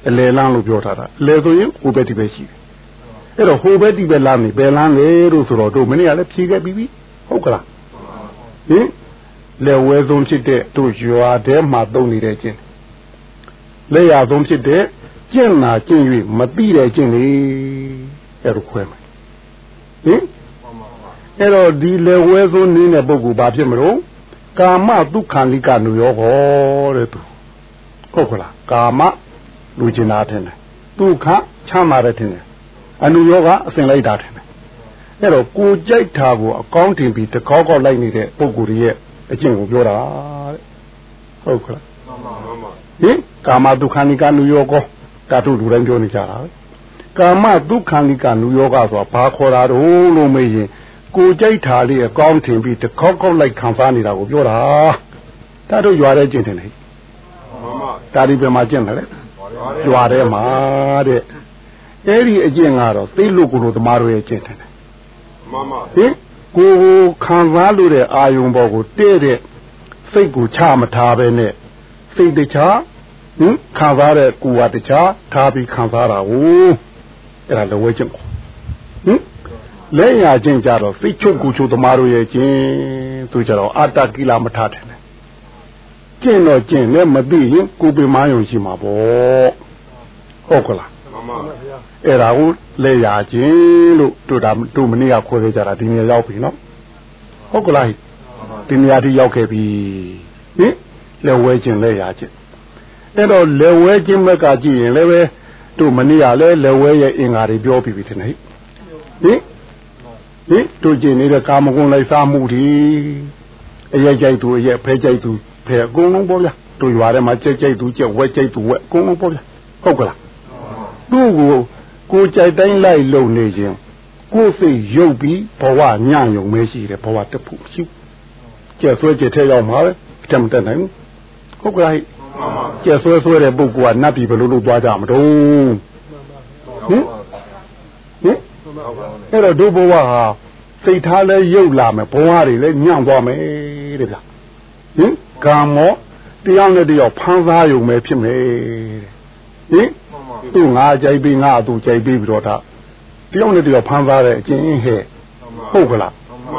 B: အလေလမ်းလို့ပြောထားတာအလေဆိုရင်ဟိုဘက်ဒီဘက်ရှိတယ် အဲ့တော့ဟိုဘက်ဒီဘက်လမ်းနေဘယ်လမ်းလဲလို့ဆိုတော့တို့မနေ့ကလည်းဖြေခဲ့ပြီးပြီဟုတ်ကလားဟင်လက်ဝဲဆုံးဖြစ်တဲ့တို့ရွာထဲမှာတုံနေတဲ့ကျင့်လက်ရဆုံးဖြစ်တဲ့ကျင့်နာကျင့်၍မသိတဲ့ကျင့်လေအဲ့လိုခွဲမယ်ဟင်အဲ့တော့ဒီလက်ဝဲဆုံးနေတဲ့ပုဂ္ဂိုလ်ဘာဖြစ်မလို့ကာမဒုက္ခလိကနုရောဟောတဲ့သူဟုတ်ကလားကာမလူကျင်တာထင်တယ်ဒုက္ခချမ်းသာတယ်ထင်တယ် အနုရောကအစဉ်လိုက်တာထင်တယ်အဲ့တော့ကိုကြိုက်တာကိုအကောင်းတင်ပြီးတကောက်ကောက်လိုက်နေတဲ့ပုဂ္ဂိုလ်ရဲ့အကျင့်ကိုပြောတာတဲ့ဟုတ်ကလားဟင်ကာမဒုက္ခနိကနုယောကောတာတုလူတိုင်းပြောနေကြတာပဲကာမဒုက္ခနိကနုယောဂဆိုတာဘာခေါ်တာတော့လို့မေးရင်ကိုကြိုက်တာလေးအကောင်းထင်ပြီးတခေါက်ခေါက်လိုက်ခံစားနေတာကိုပြောတာတာတို့ရွာတဲ့ကျင့်တယ်လေတာဒီပဲမှာကျင့်တယ်လေရွာထဲမှာတဲ့ အဲ့ဒီအကျင့်ကတော့သိလို့ကိုလိုသမားတို့ရဲ့ကျင့်တယ်မှန်ပါဟင်ကိုကိုခံစားလို့တဲ့အာယုံပေါ်ကိုတဲ့တဲ့စိတ်ကိုချမထားပဲနဲ့စိတ်တခြားဟင်ခံစားတဲ့ကိုယ်ကတခြားထားပြီးခံစားတာဟိုအဲ့ဒါလည်းဝဲချင်းပေါ့ဟင်လက်ရချင်းကြတော့စိတ်ချုပ်ကိုချုပ်သမားတို့ရဲ့ချင်းသူကြတော့အာတကိလမထတယ်ကျင့်တော့ကျင့်လည်းမသိရင်ကိုပေမယုံရှိမှာပေါ့ဟုတ်ကလား မှန်ပါဗျာအဲ့ဒါကိုလက်ရချင်းလို့တို့တာတို့မနေ့ကခေါ်ခဲ့ကြတာဒီနေ့ရောက်ပြီနော်ဟုတ်ကလားဒီနေရာထိရောက်ခဲ့ပြီဟင်လက်ဝဲချင်းလက်ရချင်းအဲ့တော့လက်ဝဲချင်းဘက်ကကြည့်ရင်လည်းပဲတို့မနေ့ကလည်းလက်ဝဲရဲ့အင်္ဂါတွေပြောပြီးပြီထင်တယ်ဟိဟင်ဟင်တို့ကျင်နေတဲ့ကာမဂုဏ်လိုက်စားမှုတွေအရက်ကြိုက်သူအရက်ဖဲကြိုက်သူဖဲအကုန်လုံးပေါ့ဗျာတို့ရွာထဲမှာကြက်ကြိုက်သူကြက်ဝက်ကြိုက်သူဝက်အကုန်လုံးပေါ့ဗျာဟုတ်ကလား သူ့ကိုကိုကြိုက်တိုင်းလိုက်လုံနေခြင်းကိုယ်စိတ်ရုပ်ပြီးဘဝညံ့ယုံမဲရှိတယ်ဘဝတဖို့ရှိကျက်ဆွဲကျက်ထဲရောက်မှာပဲအတမတက်နိုင်ဘူးဟုတ်ကလားကျက်ဆွဲဆွဲတဲ့ပုဂ္ဂိုလ်ကနတ်ပြည်ဘယ်လိုလုပ်သွားကြမတုံးဟင်ဟင်အဲ့တော့ဒုဘဝဟာစိတ်ထားလဲရုပ်လာမယ်ဘဝတွေလဲညံ့သွားမယ်တဲ့ဗျဟင်ကာမောတရားနဲ့တရားဖန်းစားယုံပဲဖြစ်မယ်တဲ့ဟင် သူ့ငါကြိုက်ပြီးငါသူကြိုက်ပြီးပြီးတော့ဒါတယောက်နဲ့တယောက်ဖမ်းသားတဲ့အချင်းဟဲ့ဟုတ်ကလား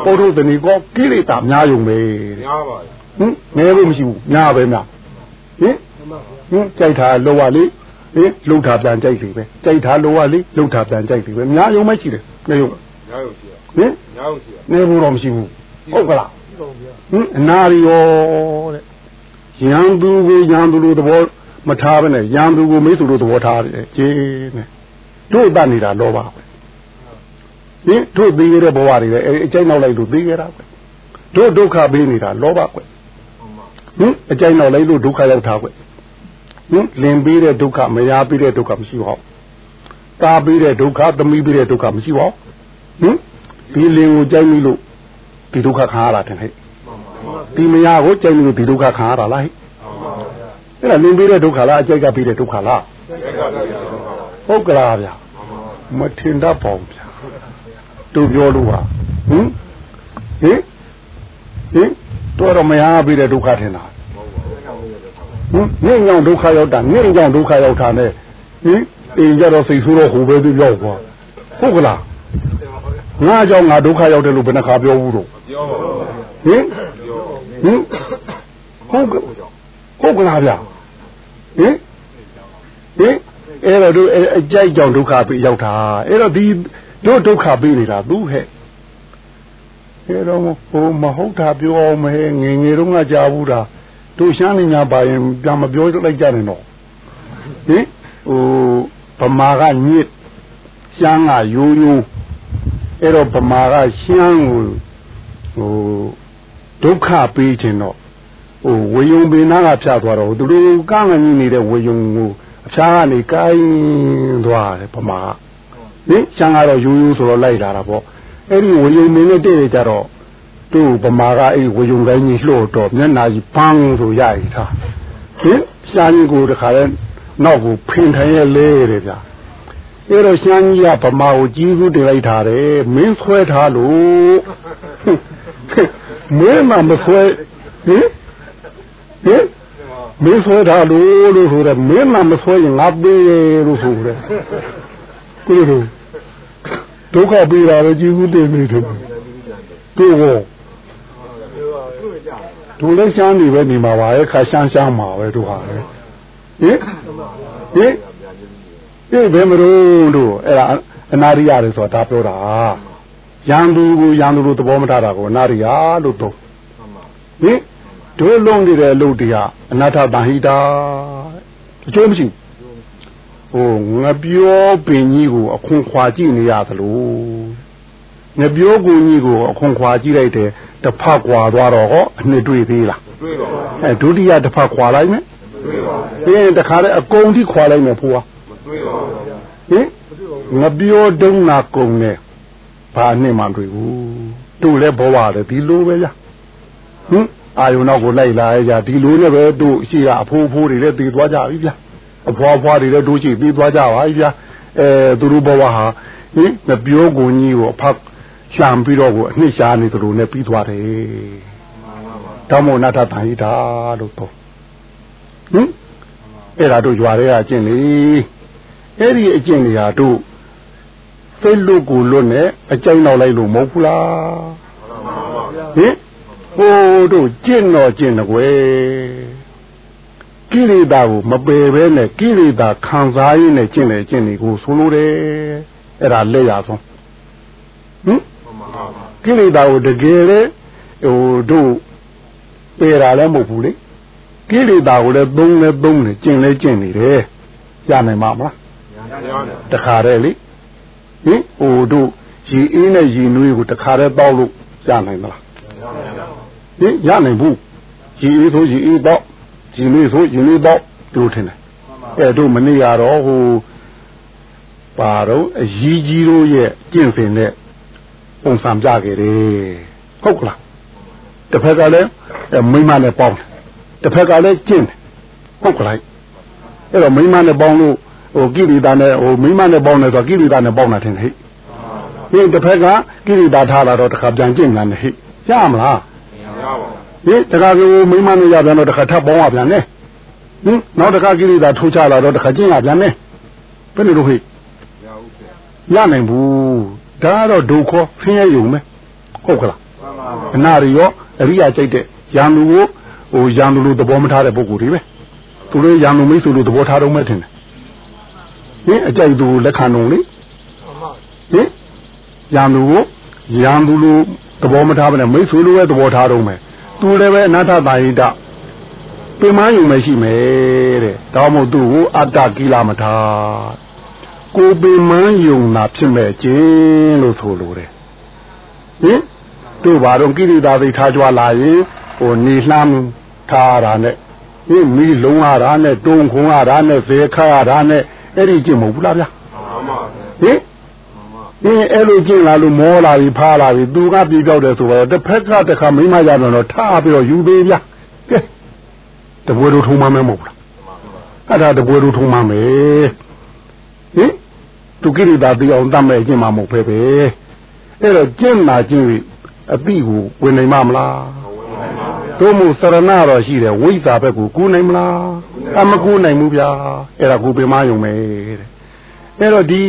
B: ပုထုဇဏီကောကိလေသာများယုံပဲများပါဟင်ငယ်လို့မရှိဘူးများပဲများဟင်ဟင်ကြိုက်တာလောရလေဟင်လှုပ်တာပြန်ကြိုက်လေပဲကြိုက်တာလောရလေလှုပ်တာပြန်ကြိုက်လေပဲများယုံမရှိတယ်နေယုံများယုံရှိဟင်များယုံရှိနေဘူးတော့မရှိဘူးဟုတ်ကလားဟင်အနာရီရောတဲ့ရန်သူကိုရန်သူလိုသဘော မထားဘဲနဲ့ရန်သူကိုမိတ်ဆွေလိုသဘောထားတယ်ကျေးနဲ့တို့တတ်နေတာလောပါပဲဟင်တို့သိရတဲ့ဘဝတွေလည်းအကျိုင်းနောက်လိုက်လို့သိရတာပဲတို့ဒုက္ခပေးနေတာလောဘကွဟင်အကျိုင်းနောက်လိုက်လို့ဒုက္ခရောက်တာကွဟင်လင်ပေးတဲ့ဒုက္ခမရပေးတဲ့ဒုက္ခမရှိပါဘူးတာပေးတဲ့ဒုက္ခသမီးပေးတဲ့ဒုက္ခမရှိပါဘူးဟင်ဒီလင်ကိုကြိုက်မိလို့ဒီဒုက္ခခံရတာတင်ဟဲ့ဒီမရကိုကြိုက်လို့ဒီဒုက္ခခံရတာလားဟဲ့ အဲ့ဒါလင်ပေးတဲ့ဒုက္ခလားအကြိုက်ကပေးတဲ့ဒုက္ခလားဟုတ်ကလားဗျာမထင်တတ်ပါဘူးဗျာတို့ပြောလို့ပါဟင်ဟင်ဟင်တို့တော့မရပြီတဲ့ဒုက္ခထင်တာဟင်ငိမ့်ကြောင့်ဒုက္ခရောက်တာငိမ့်ကြောင့်ဒုက္ခရောက်တာနဲ့ဟင်အိမ်ကြတော့စိတ်ဆိုးတော့ဟိုပဲပြောက်သွားဟုတ်ကလားငါကြောင့်ငါဒုက္ခရောက်တယ်လို့ဘယ်နှခါပြောဘူးတော့ပြောပါဘူးဟင်ဟင်ဟုတ်ကဟုတ်ကလားဗျ ဟင်ဟင်အဲ့တော့တို့အကြိုက်ကြောင့်ဒုက္ခပြီးရောက်တာအဲ့တော့ဒီတို့ဒုက္ခပေးနေတာသူဟဲ့အဲ့တော့ဟိုမဟုတ်တာပြောအောင်မဟဲ့ငငယ်တုန်းကကြားဘူးတာတို့ရှမ်းနေညာပါရင်ပြန်မပြောလိုက်ကြနဲ့တော့ဟင်ဟိုဗမာကညစ်ရှမ်းကရိုးရိုးအဲ့တော့ဗမာကရှမ်းကိုဟိုဒုက္ခပေးခြင်းတော့ ဟိုဝေယုံပင်နာကဖြတ်သွားတော့သူတို့ကငငင်းနေတဲ့ဝေယုံကိုအဖျားကနေကိုင်းသွားတယ်ဗမာကဟင်ရှမ်းကတော့ရိုးရိုးဆိုတော့လိုက်လာတာပေါ့အဲ့ဒီဝေယုံမင်းနဲ့တည့်ရကြတော့သူ့ဗမာကအဲ့ဝေယုံတိုင်းကြီးလှို့တော့မျက်နာကြီးပန်းဆိုရရထားဟင်ရှမ်းကြီးကိုတခါလဲနောက်ကိုဖင်ထိုင်ရလဲတယ်ဗျာအဲ့တော့ရှမ်းကြီးကဗမာကိုကြီးစုတင်လိုက်ထားတယ်မင်းဆွဲထားလို့မင်းမမဆွဲဟင် ဟင်မင်းဆွဲထားလို့လို့ဆိုတော့မင်းမမဆွဲရင်ငါပေးလို့ဆိုတယ်ကိုလိုဒုက္ခပေးတာပဲကြီးစုတင်နေတယ်တို့ဟောတို့လည်းရှမ်းနေပဲနေမှာပါရဲ့ခါရှမ်းရှမ်းမှာပဲတို့ဟာလေဟင်ဟင်အေးဘယ်မလို့တို့အဲ့ဒါအနာရိယတွေဆိုတာဒါပြောတာရန်သူကိုရန်သူလိုသဘောမထားတာကိုအနာရိယလို့တော့ဟင် တို့လုံးနေတဲ့အလုပ်တရားအနာထတန်ဟိတာအကျိုးမရှိဟိုငပြောပင်ကြီးကိုအခွန်ခွာကြည့်နေရသလိုငပြောကိုကြီးကိုအခွန်ခွာကြည့်လိုက်တယ်တစ်ဖက်ခွာသွားတော့ဟောအနှစ်တွေ့သေးလားတွေ့ပါဘူးအဲဒုတိယတစ်ဖက်ခွာလိုက်မယ်တွေ့ပါဘူးပြီးရင်တခါတည်းအကုန်ထိခွာလိုက်မယ်ဖိုးဟာမတွေ့ပါဘူးဟင်ငပြောတုံးနာကုန်နဲ့ဘာနဲ့မှတွေ့ဘူးတို့လည်းဘောပါတယ်ဒီလိုပဲလားဟင် အာယုံနောက်ကိုလိုက်လာကြဒီလိုနဲ့ပဲတို့ရှိတာအဖိုးဖိုးတွေလည်းတည်သွားကြပြီဗျာအဖွားဖွားတွေလည်းတို့ရှိတည်သွားကြပါပြီဗျာအဲသူတို့ဘဝဟာဟင်မပြောကိုကြီးကိုအဖက်ရှာံပြီးတော့ကိုအနှစ်ရှားနေသလိုနဲ့ပြီးသွားတယ်တောင်းမို့နာထတန်ဟိတာလို့တော့ဟင်အဲ့ဒါတို့ကြွားတဲ့အကျင့်လေအဲ့ဒီအကျင့်တွေဟာတို့စိတ်လွတ်ကိုလွတ်နဲ့အကြိုက်နောက်လိုက်လို့မဟုတ်ဘူးလားဟင် ဟိုတို့ကျင့်တော့ကျင့်တကွယ်ကိလေသာကိုမပယ်ဘဲနဲ့ကိလေသာခံစားရင်းနဲ့ကျင့်တယ်ကျင့်နေကိုဆိုလိုတယ်အဲ့ဒါလက်ရဆုံးဟင်ကိလေသာကိုတကယ်လေဟိုတို့ပယ်တာလည်းမဟုတ်ဘူးလေကိလေသာကိုလည်းသုံးလဲသုံးနေကျင့်လဲကျင့်နေတယ်ရနိုင်မှာမလားတခါတည်းလေဟင်ဟိုတို့ရေအေးနဲ့ရေနွေးကိုတခါတည်းတောက်လို့ရနိုင်မလား ဟင်ရနိုင်ဘူးရေအေးဆိုရေအေးတော့ရေနွေးဆိုရေနွေးတော့တို့ထင်တယ်အဲ့တို့မနေ့ကတော့ဟိုပါတော့အကြီးကြီးတို့ရဲ့ကျင့်စဉ်နဲ့ပုံစံပြခဲ့တယ်ဟုတ်ကလားတစ်ဖက်ကလည်းမိမနဲ့ပေါင်းတစ်ဖက်ကလည်းကျင့်တယ်ဟုတ်ကလားအဲ့တော့မိမနဲ့ပေါင်းလို့ဟိုကိရိတာနဲ့ဟိုမိမနဲ့ပေါင်းတယ်ဆိုကိရိတာနဲ့ပေါင်းတာထင်တယ်ဟဲ့ဒီတစ်ဖက်ကကိရိတာထားလာတော့တစ်ခါပြန်ကျင့်လာတယ်ဟဲ့ ရမလားမရပါဘူးဒီတခါကမိမနဲ့ရပြန်တော့တစ်ခါထပ်ပေါင်းရပြန်တယ်ဟင်နောက်တစ်ခါကိရိတာထိုးချလာတော့တစ်ခါကျင့်ရပြန်တယ်ဘယ်လိုလုပ်ဟဲ့ရနိုင်ဘူးဒါကတော့ဒုက္ခဆင်းရဲယုံပဲဟုတ်ကလားအနာရရောအရိယာကြိတ်တဲ့ရံလူကိုဟိုရံလူလိုသဘောမထားတဲ့ပုဂ္ဂိုလ်တွေပဲသူတို့ရံလူမိတ်ဆွေလိုသဘောထားတော့မဲ့ထင်တယ်ဟင်အကြိုက်သူလက်ခံတော့လေဟင်ရံလူကိုရံလူလို သဘောမထားဘဲနဲ့မိတ်ဆွေလိုပဲသဘောထားတော့မယ်သူလည်းပဲအနာထတာဟိတပင်မယုံမရှိမယ်တဲ့ဒါမှမဟုတ်သူ့ကိုအတ္တကိလမထားကိုပင်မယုံတာဖြစ်မဲ့ခြင်းလို့ဆိုလိုတယ်ဟင်တို့ဘာတော့ကိရိတာသိထားကြွလာရင်ဟိုနေလှမ်းထားတာနဲ့ဟင်မိလုံးရတာနဲ့တုံခုံရတာနဲ့ဇေခါရတာနဲ့အဲ့ဒီကျင့်မဟုတ်ဘူးလားဗျာဟင် အင်းအဲ့လိုကျင့်လာလို့မောလာပြီဖားလာပြီသူကပြေပြောက်တယ်ဆိုတော့တစ်ဖက်ကတစ်ခါမိမရတော့ထားပြီးတော့ယူသေးဗျာကဲတပွဲတို့ထုံးမမဲမဟုတ်လားအဲ့ဒါတပွဲတို့ထုံးမမဲဟင်သူကိရိတာသိအောင်တတ်မဲ့ကျင့်မှာမဟုတ်ပဲပဲအဲ့တော့ကျင့်လာကျင့်ပြီးအပိကိုဝင်နိုင်မှာမလားတို့မို့စရဏတော့ရှိတယ်ဝိဇ္ဇာဘက်ကိုကူးနိုင်မလားအမကူးနိုင်ဘူးဗျာအဲ့ဒါကိုပင်မယုံမယ်တဲ့အဲ့တော့ဒီ